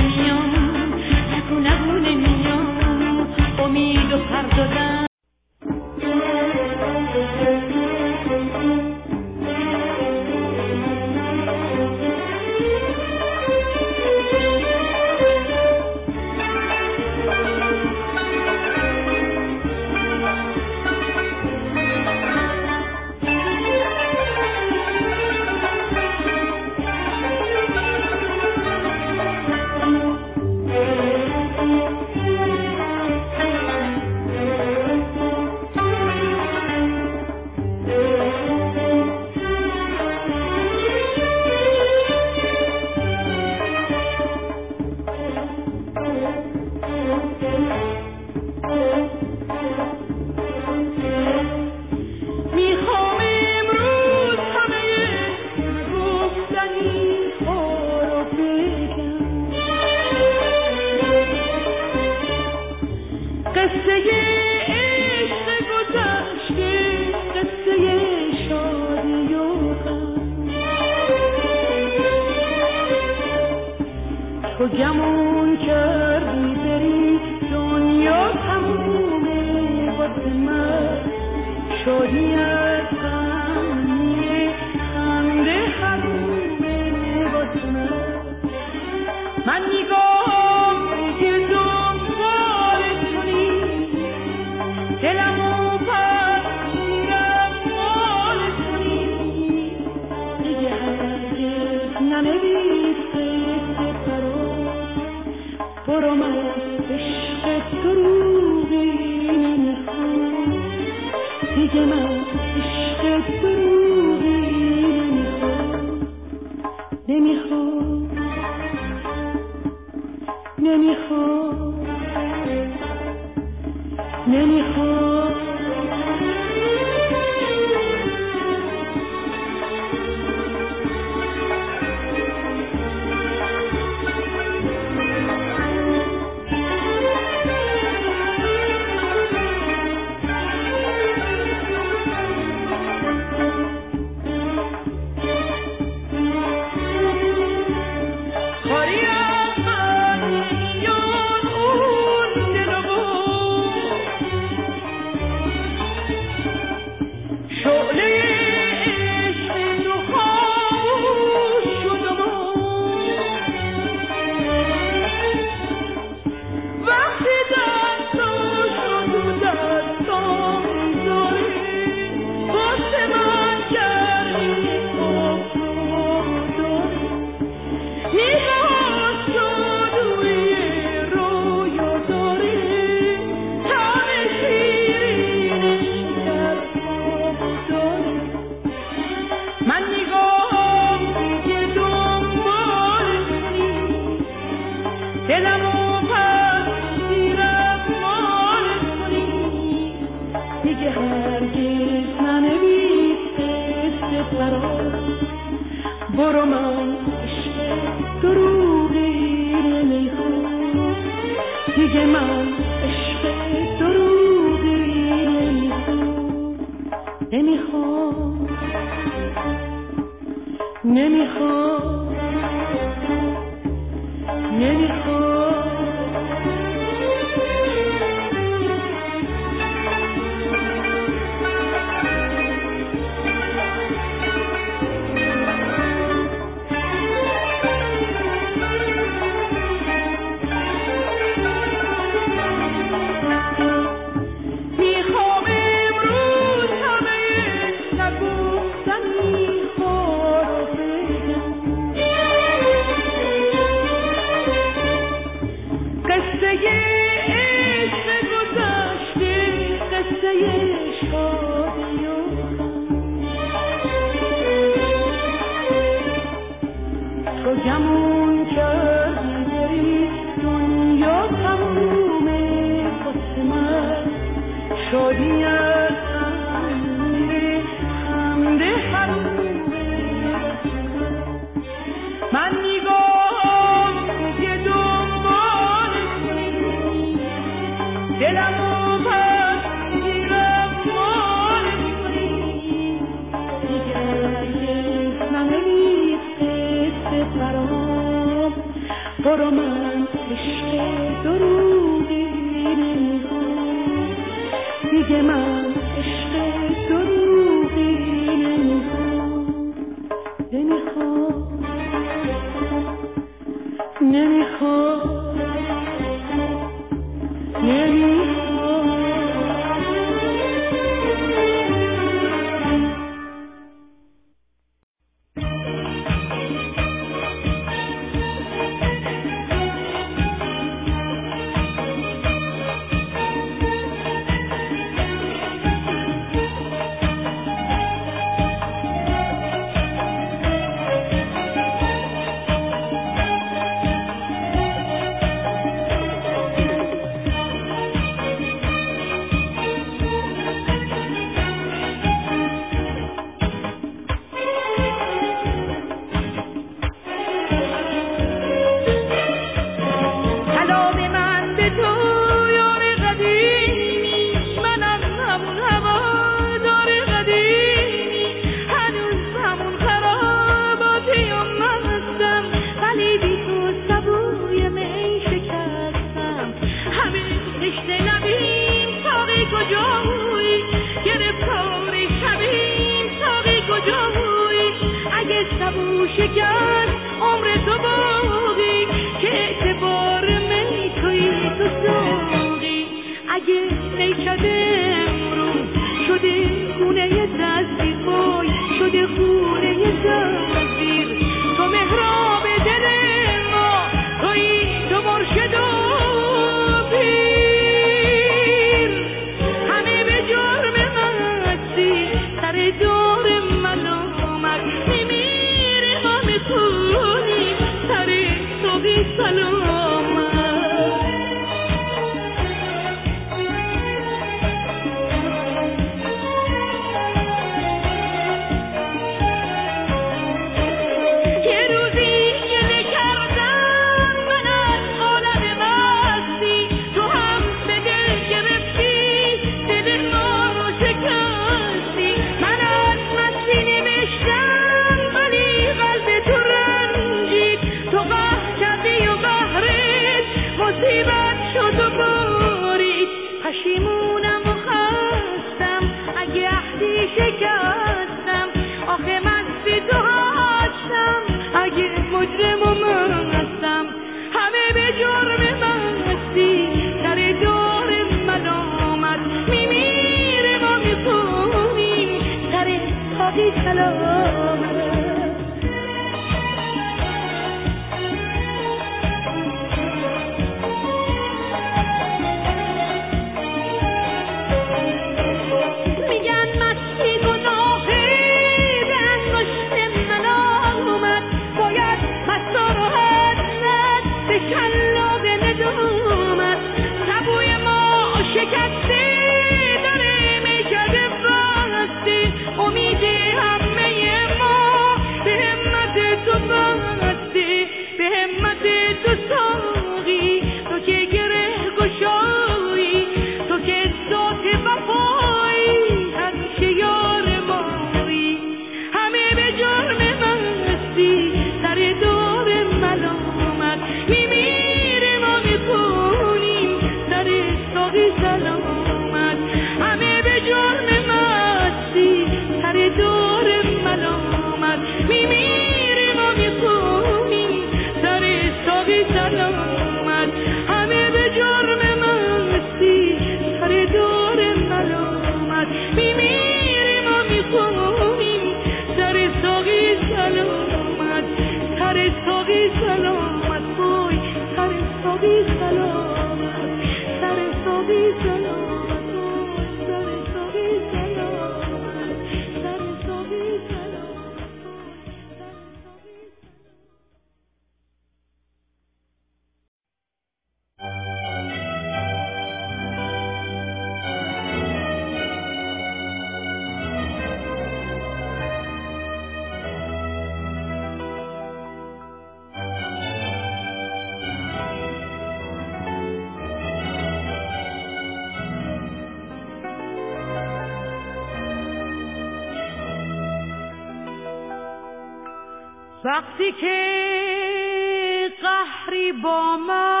با من.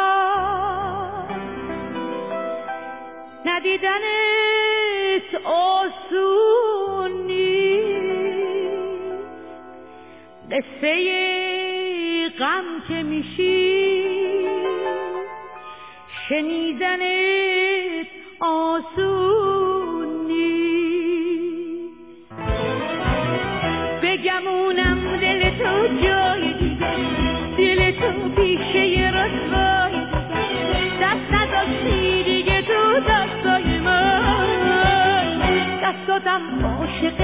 ندیدنت آسونی قصه غم که میشی. شنیدنت آسونی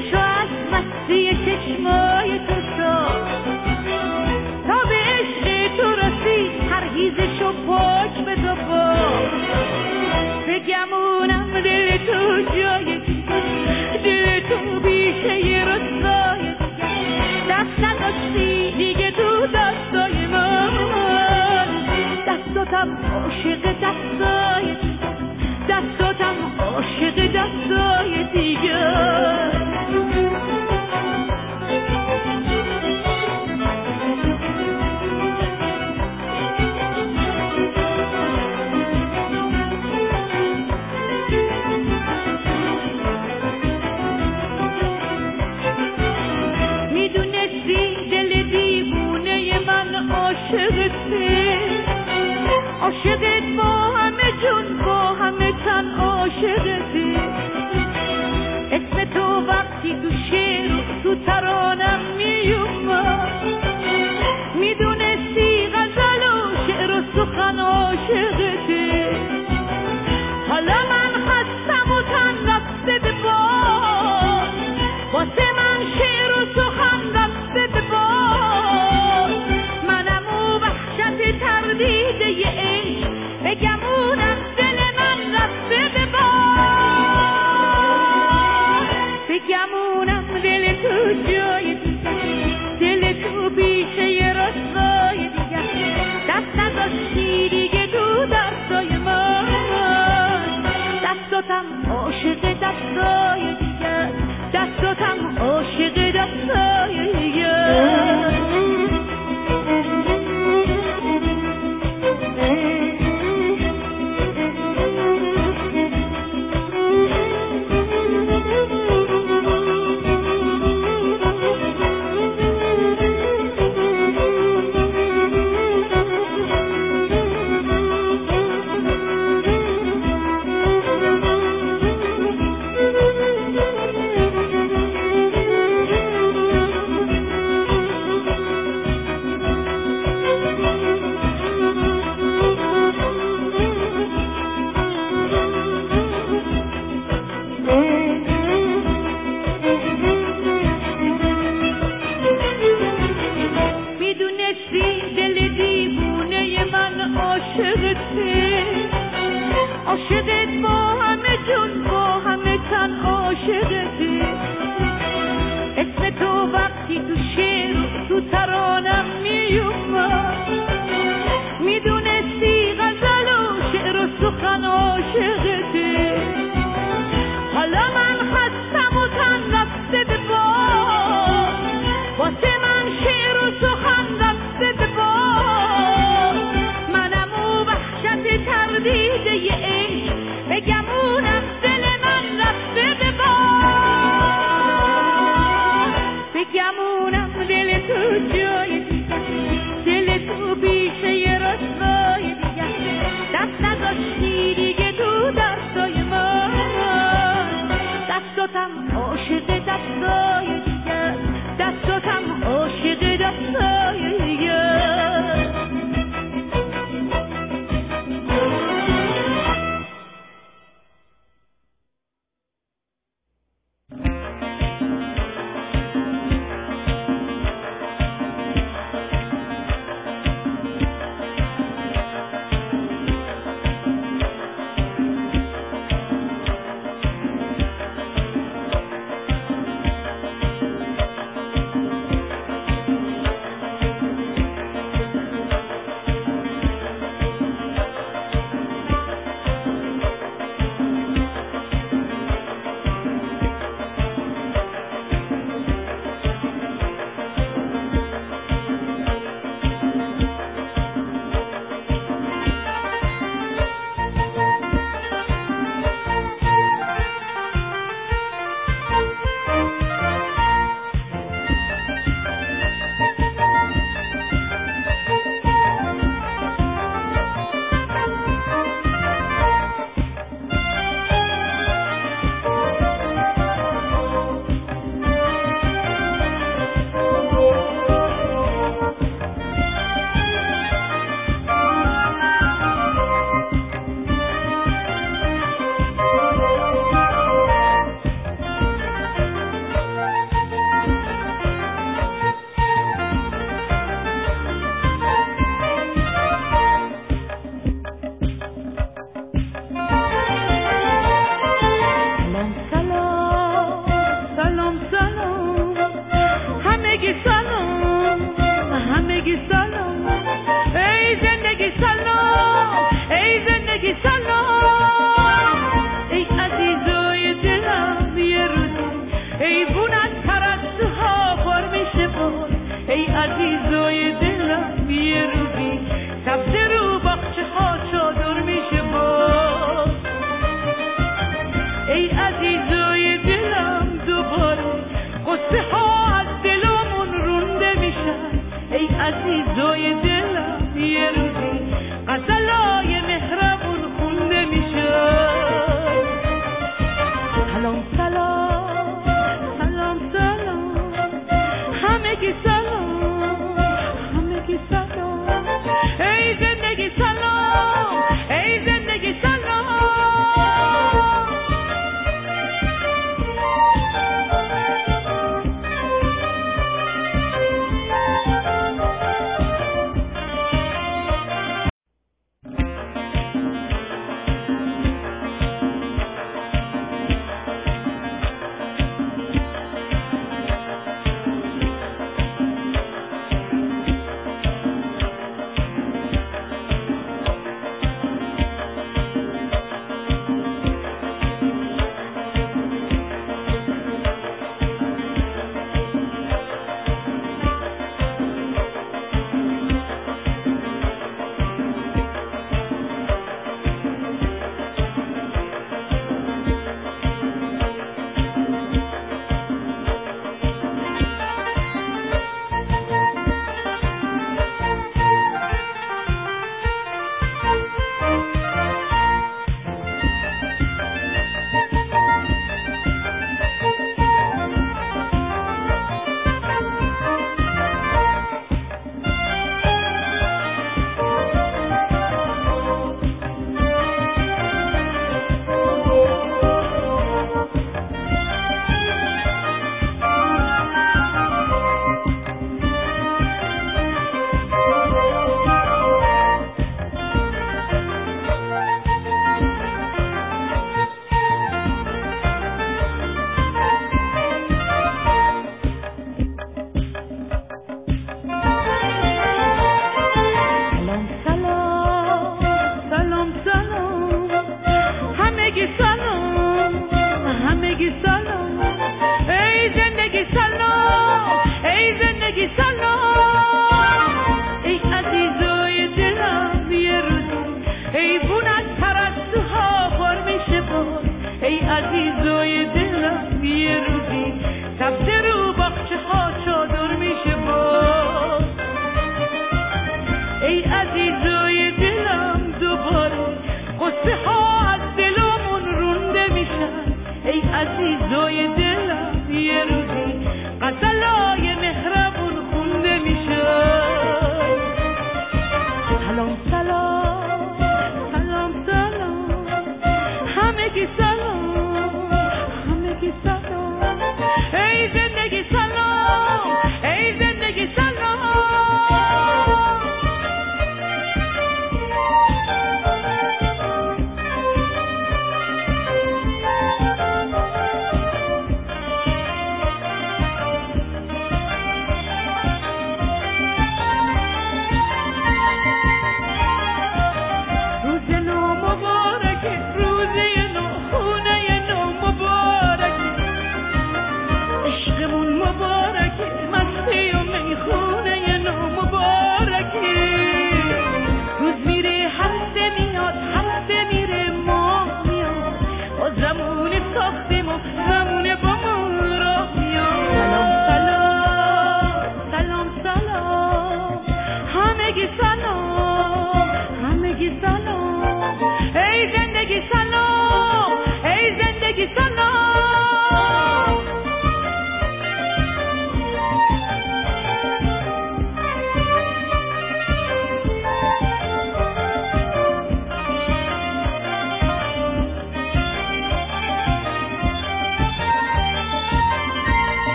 شو از مستی چشمای تو شو تا به عشق تو رسی هرگیزشو پاک به تو بگمونم دل تو جای دل تو بیشه یه رسای دست نداشتی دیگه تو دستای من دستاتم عاشق دستای دستاتم عاشق دستای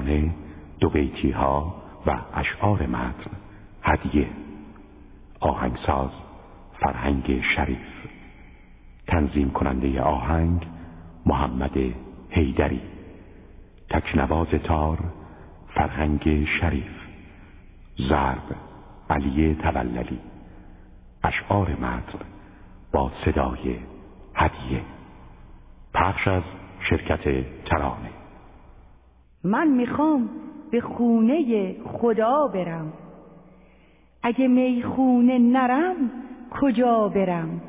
ترانه دو بیتی ها و اشعار متن. هدیه. آهنگساز فرهنگ شریف. تنظیم کننده آهنگ محمد هیدری تکنواز تار فرهنگ شریف. ضرب علی توللی. اشعار متن با صدای هدیه. پخش از شرکت ترانه. من می‌خوام به خونه خدا برم. اگه می‌خونه نرم کجا برم؟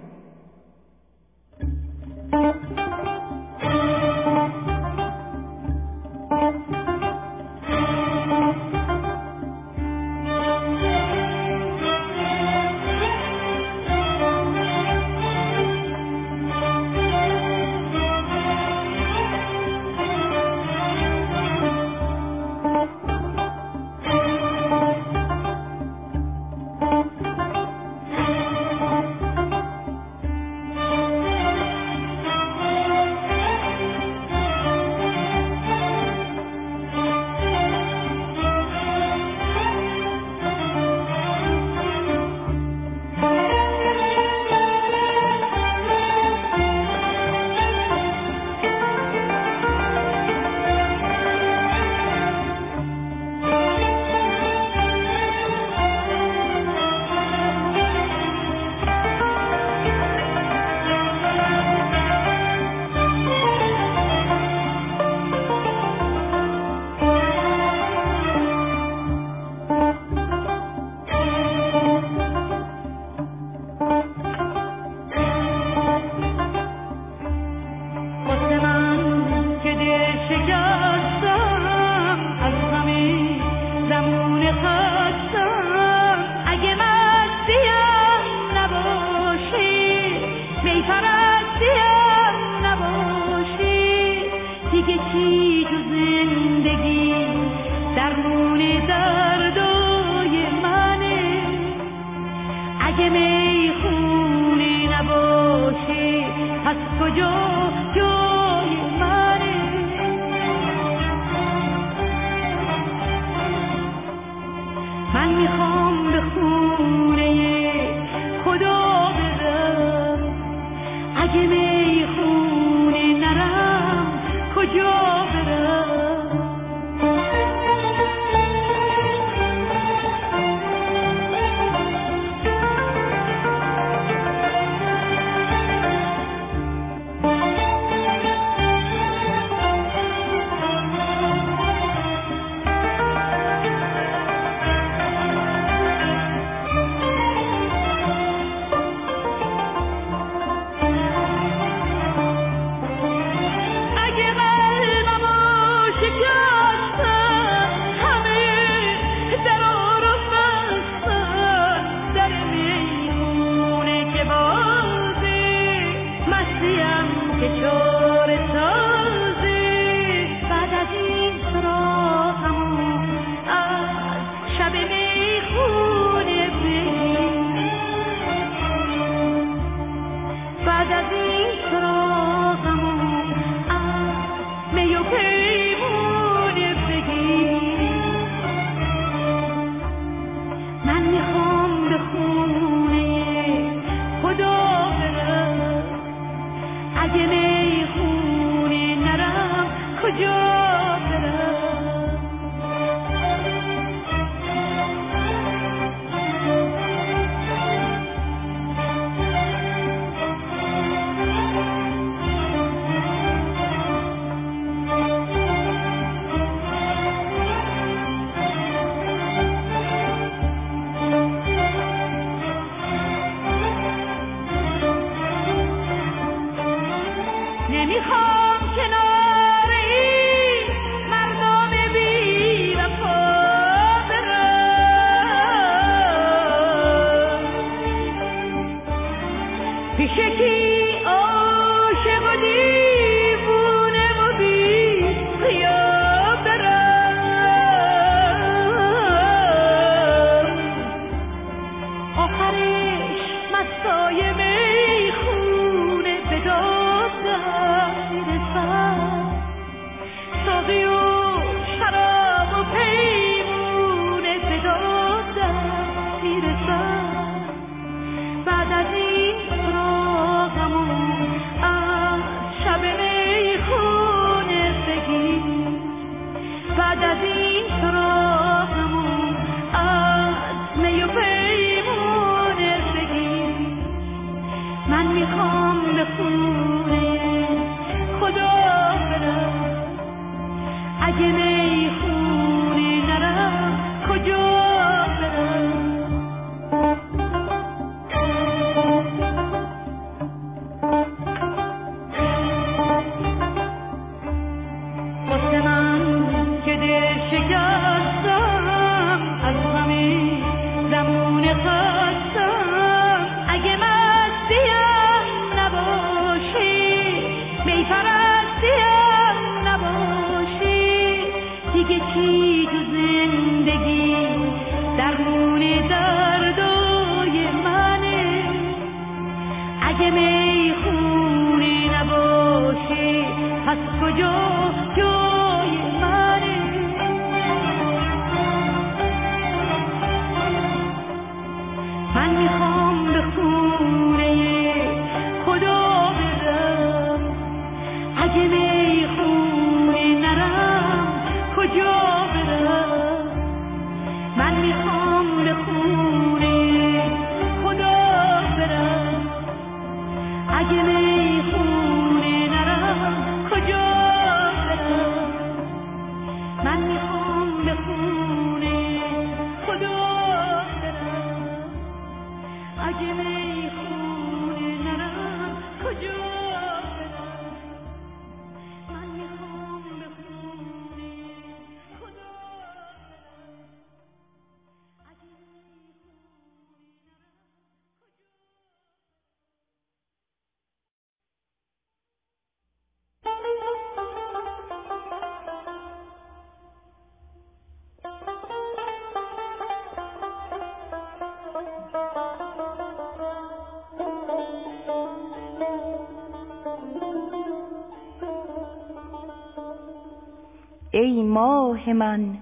من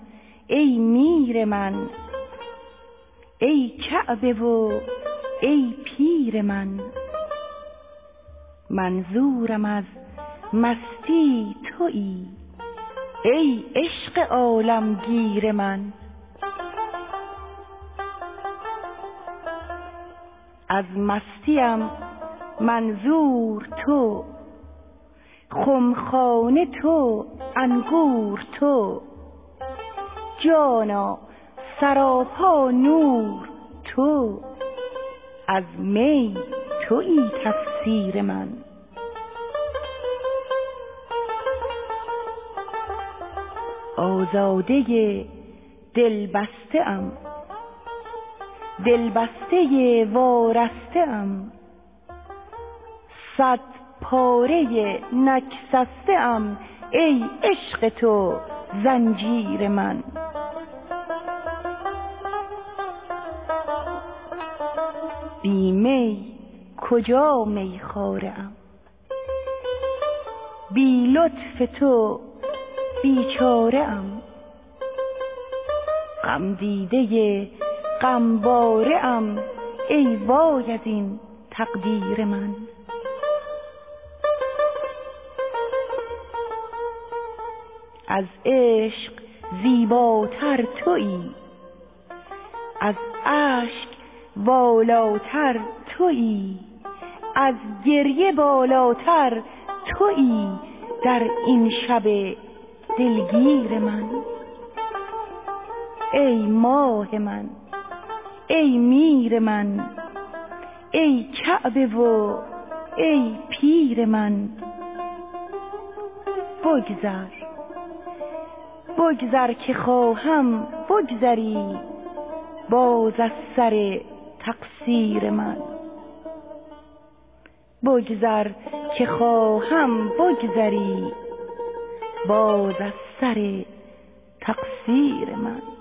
ای میر من ای کعبه و ای پیر من. منظورم از مستی تویی ای عشق عالمگیر من. از مستیم منظور تو خمخانه تو انگور تو. جانا سراپا نور تو. از می تویی تفسیر من. آزاده دلبسته ام. دلبسته وارسته ام. صد پاره نکسسته ام. ای عشق تو زنجیر من. می کجا میخواره ام بی لطف تو بیچاره ام غم دیده غمباره ام ای وای از این تقدیر من. از عشق زیباتر تویی. از اشک والاتر تویی. از گریه بالاتر تویی در این شب دلگیر من. ای ماه من ای میر من ای کعبه و ای پیر من. بگذر بگذر که خواهم بگذری باز از سر تقصیر من. بگذر که خواهم بگذری. باز از سر تقصیر من.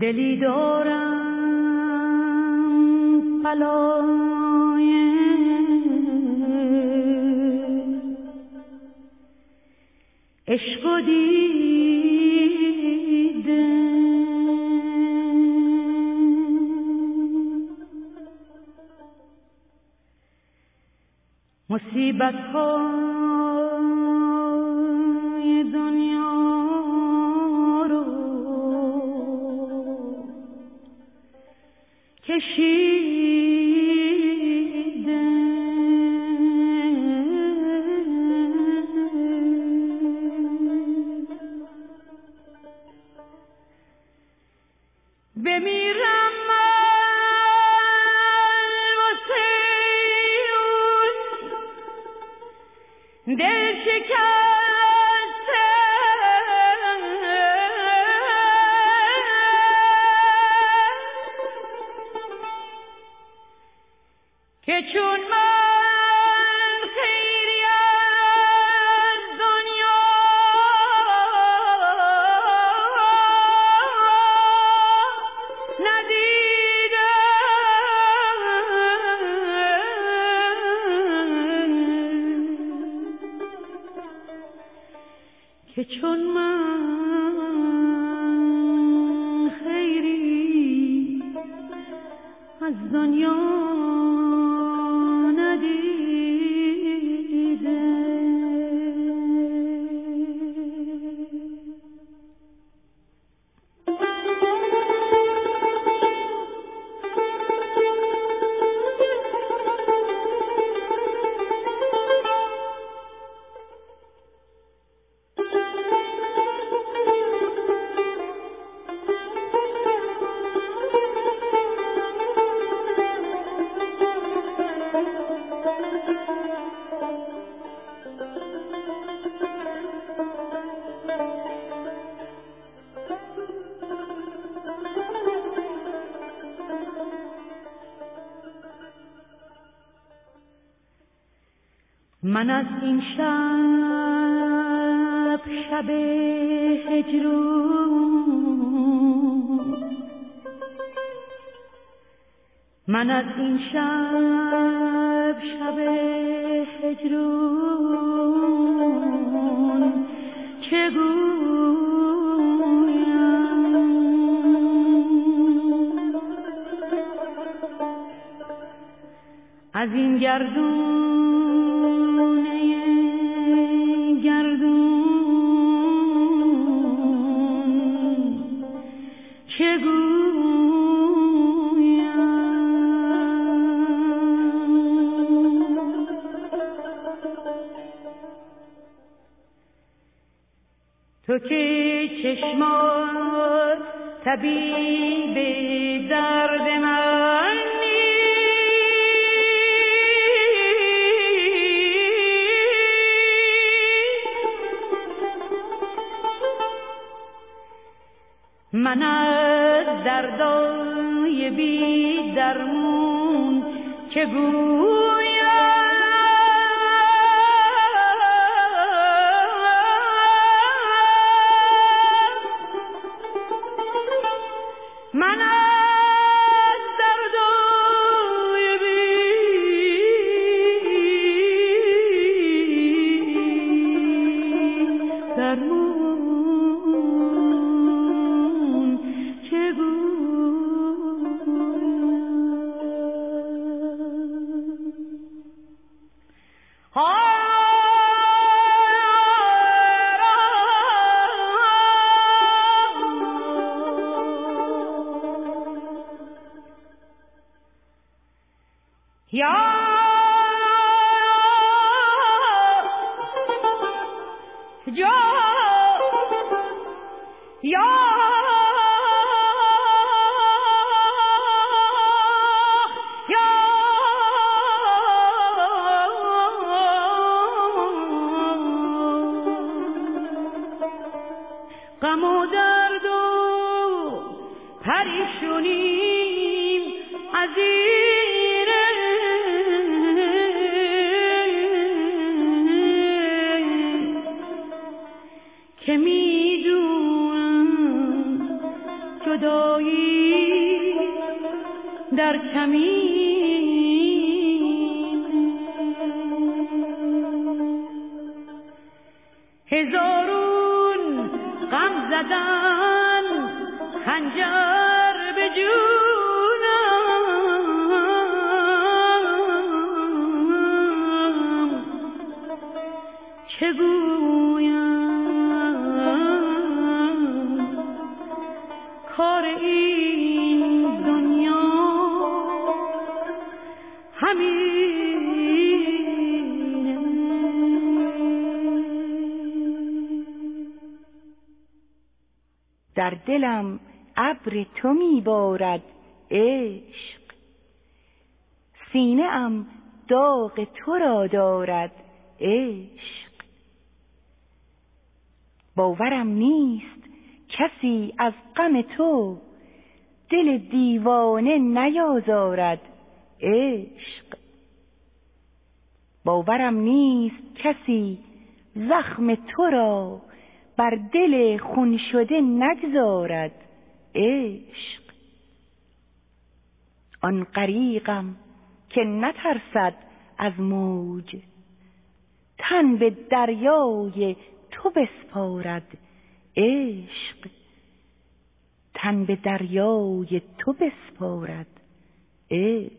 دلی دار این شب شب هجرون. من از این شب دلم ابر تو میبارد عشق. سینه ام داغ تو را دارد عشق. باورم نیست کسی از غم تو دل دیوانه نیازارد عشق. باورم نیست کسی زخم تو را بر دل خون شده نگذارد عشق. آن غریقم که نترسد از موج تن به دریای تو بسپارد عشق. تن به دریای تو بسپارد عشق.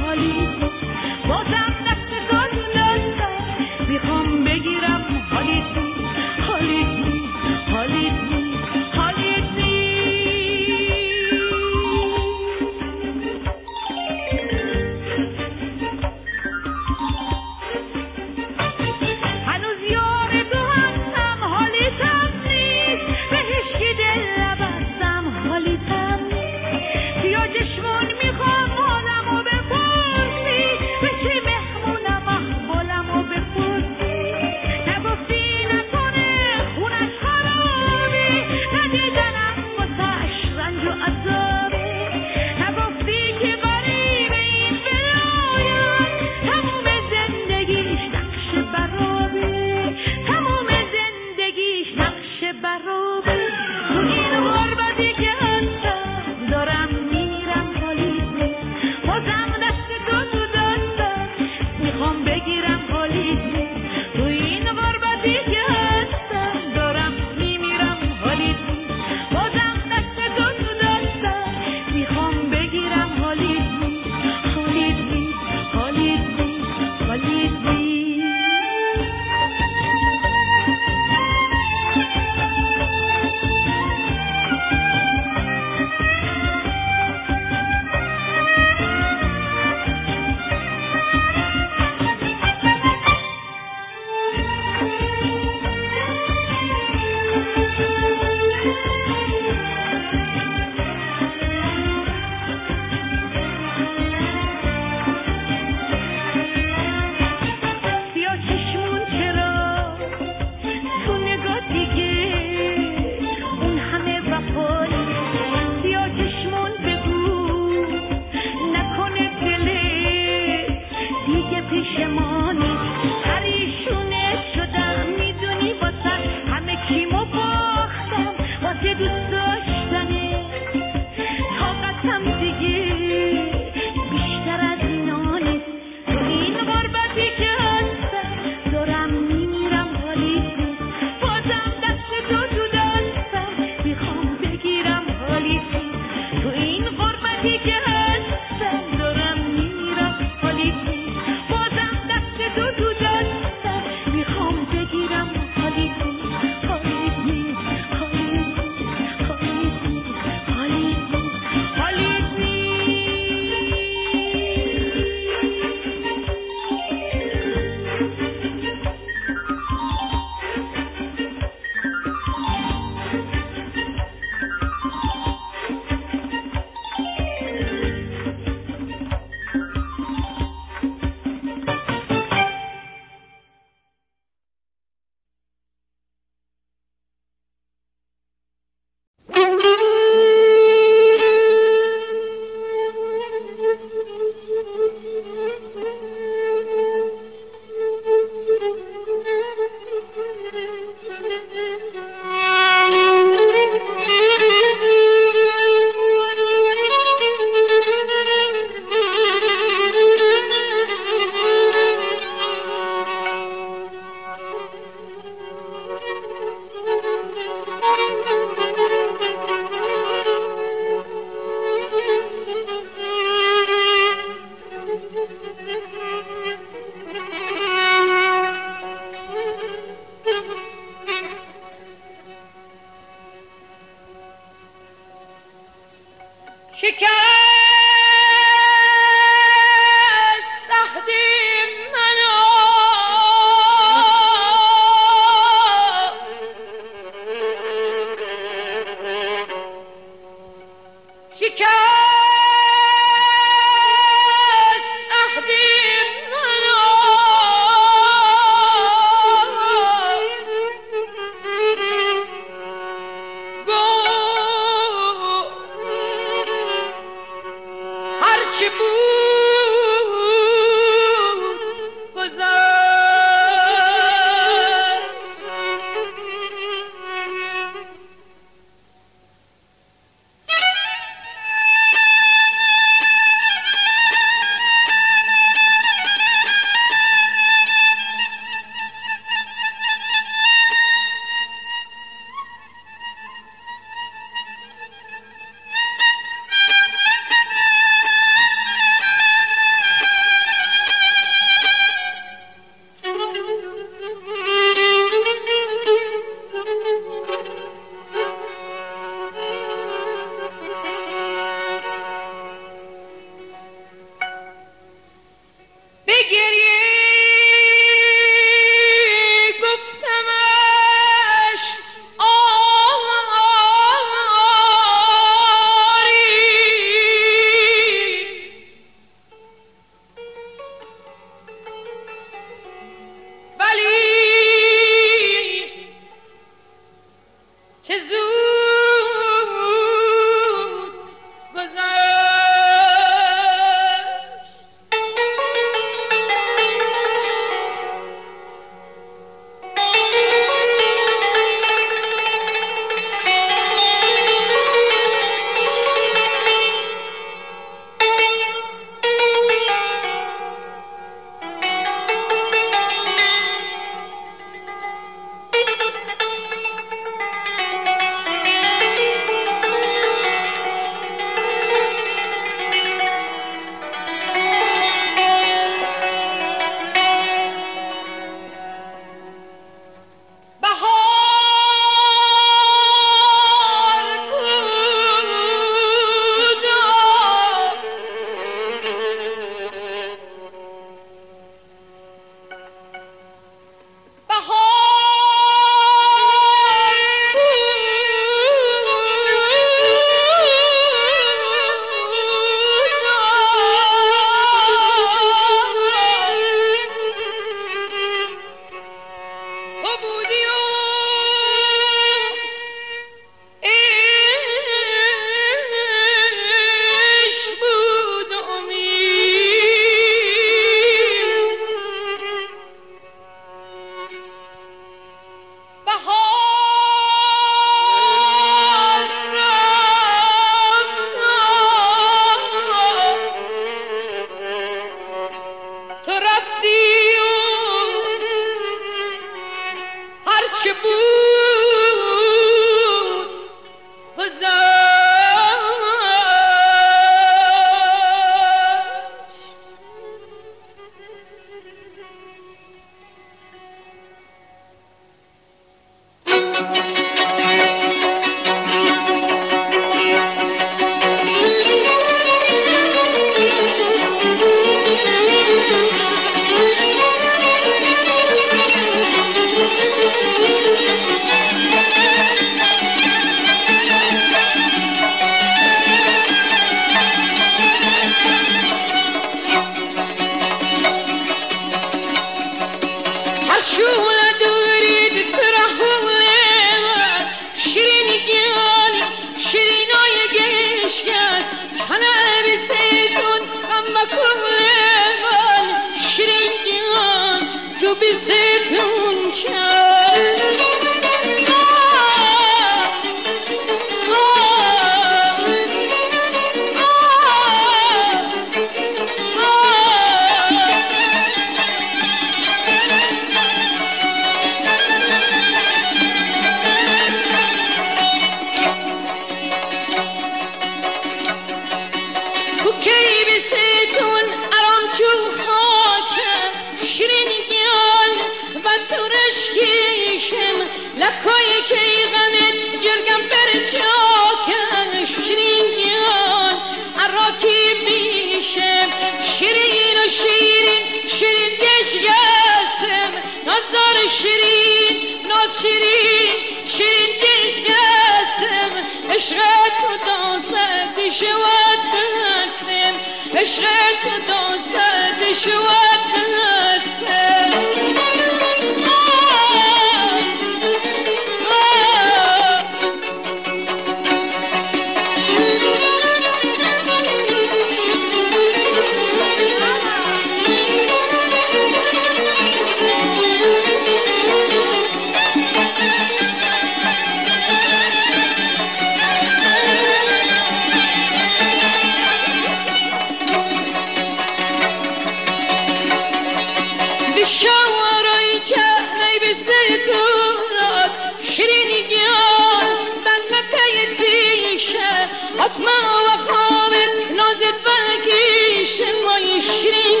شیرین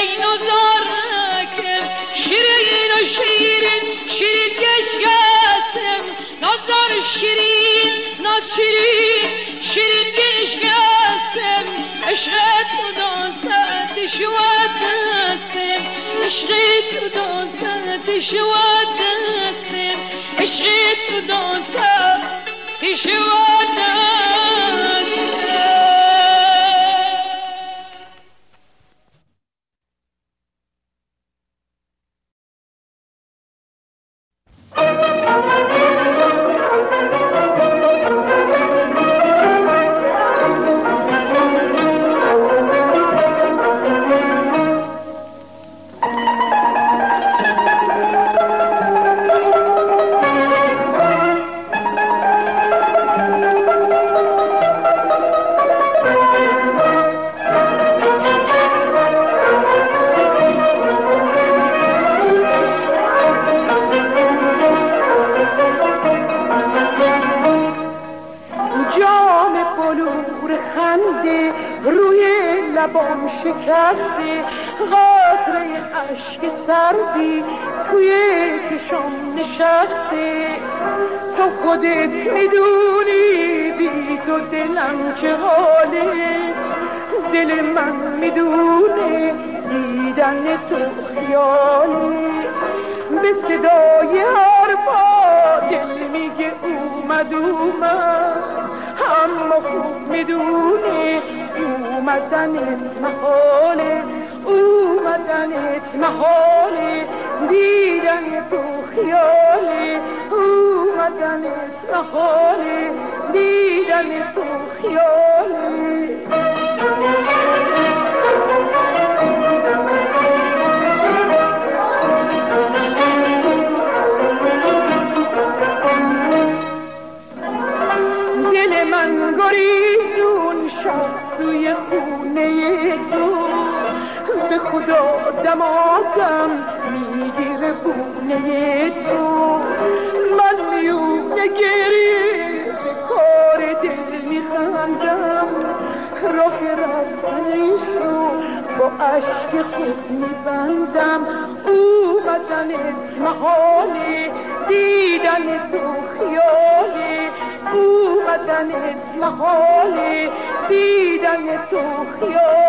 ای نازارکم شیرین و شیرین شیرین گشگسم نازار شیرین ناز شیرین شیرین گشگسم عشقت و دانست شود دستم. عشقت و دانست شود دستم. عشقت و دانست شود محالی دیدن تو خیالی بو بدنت محاله دیدن تو خیالی.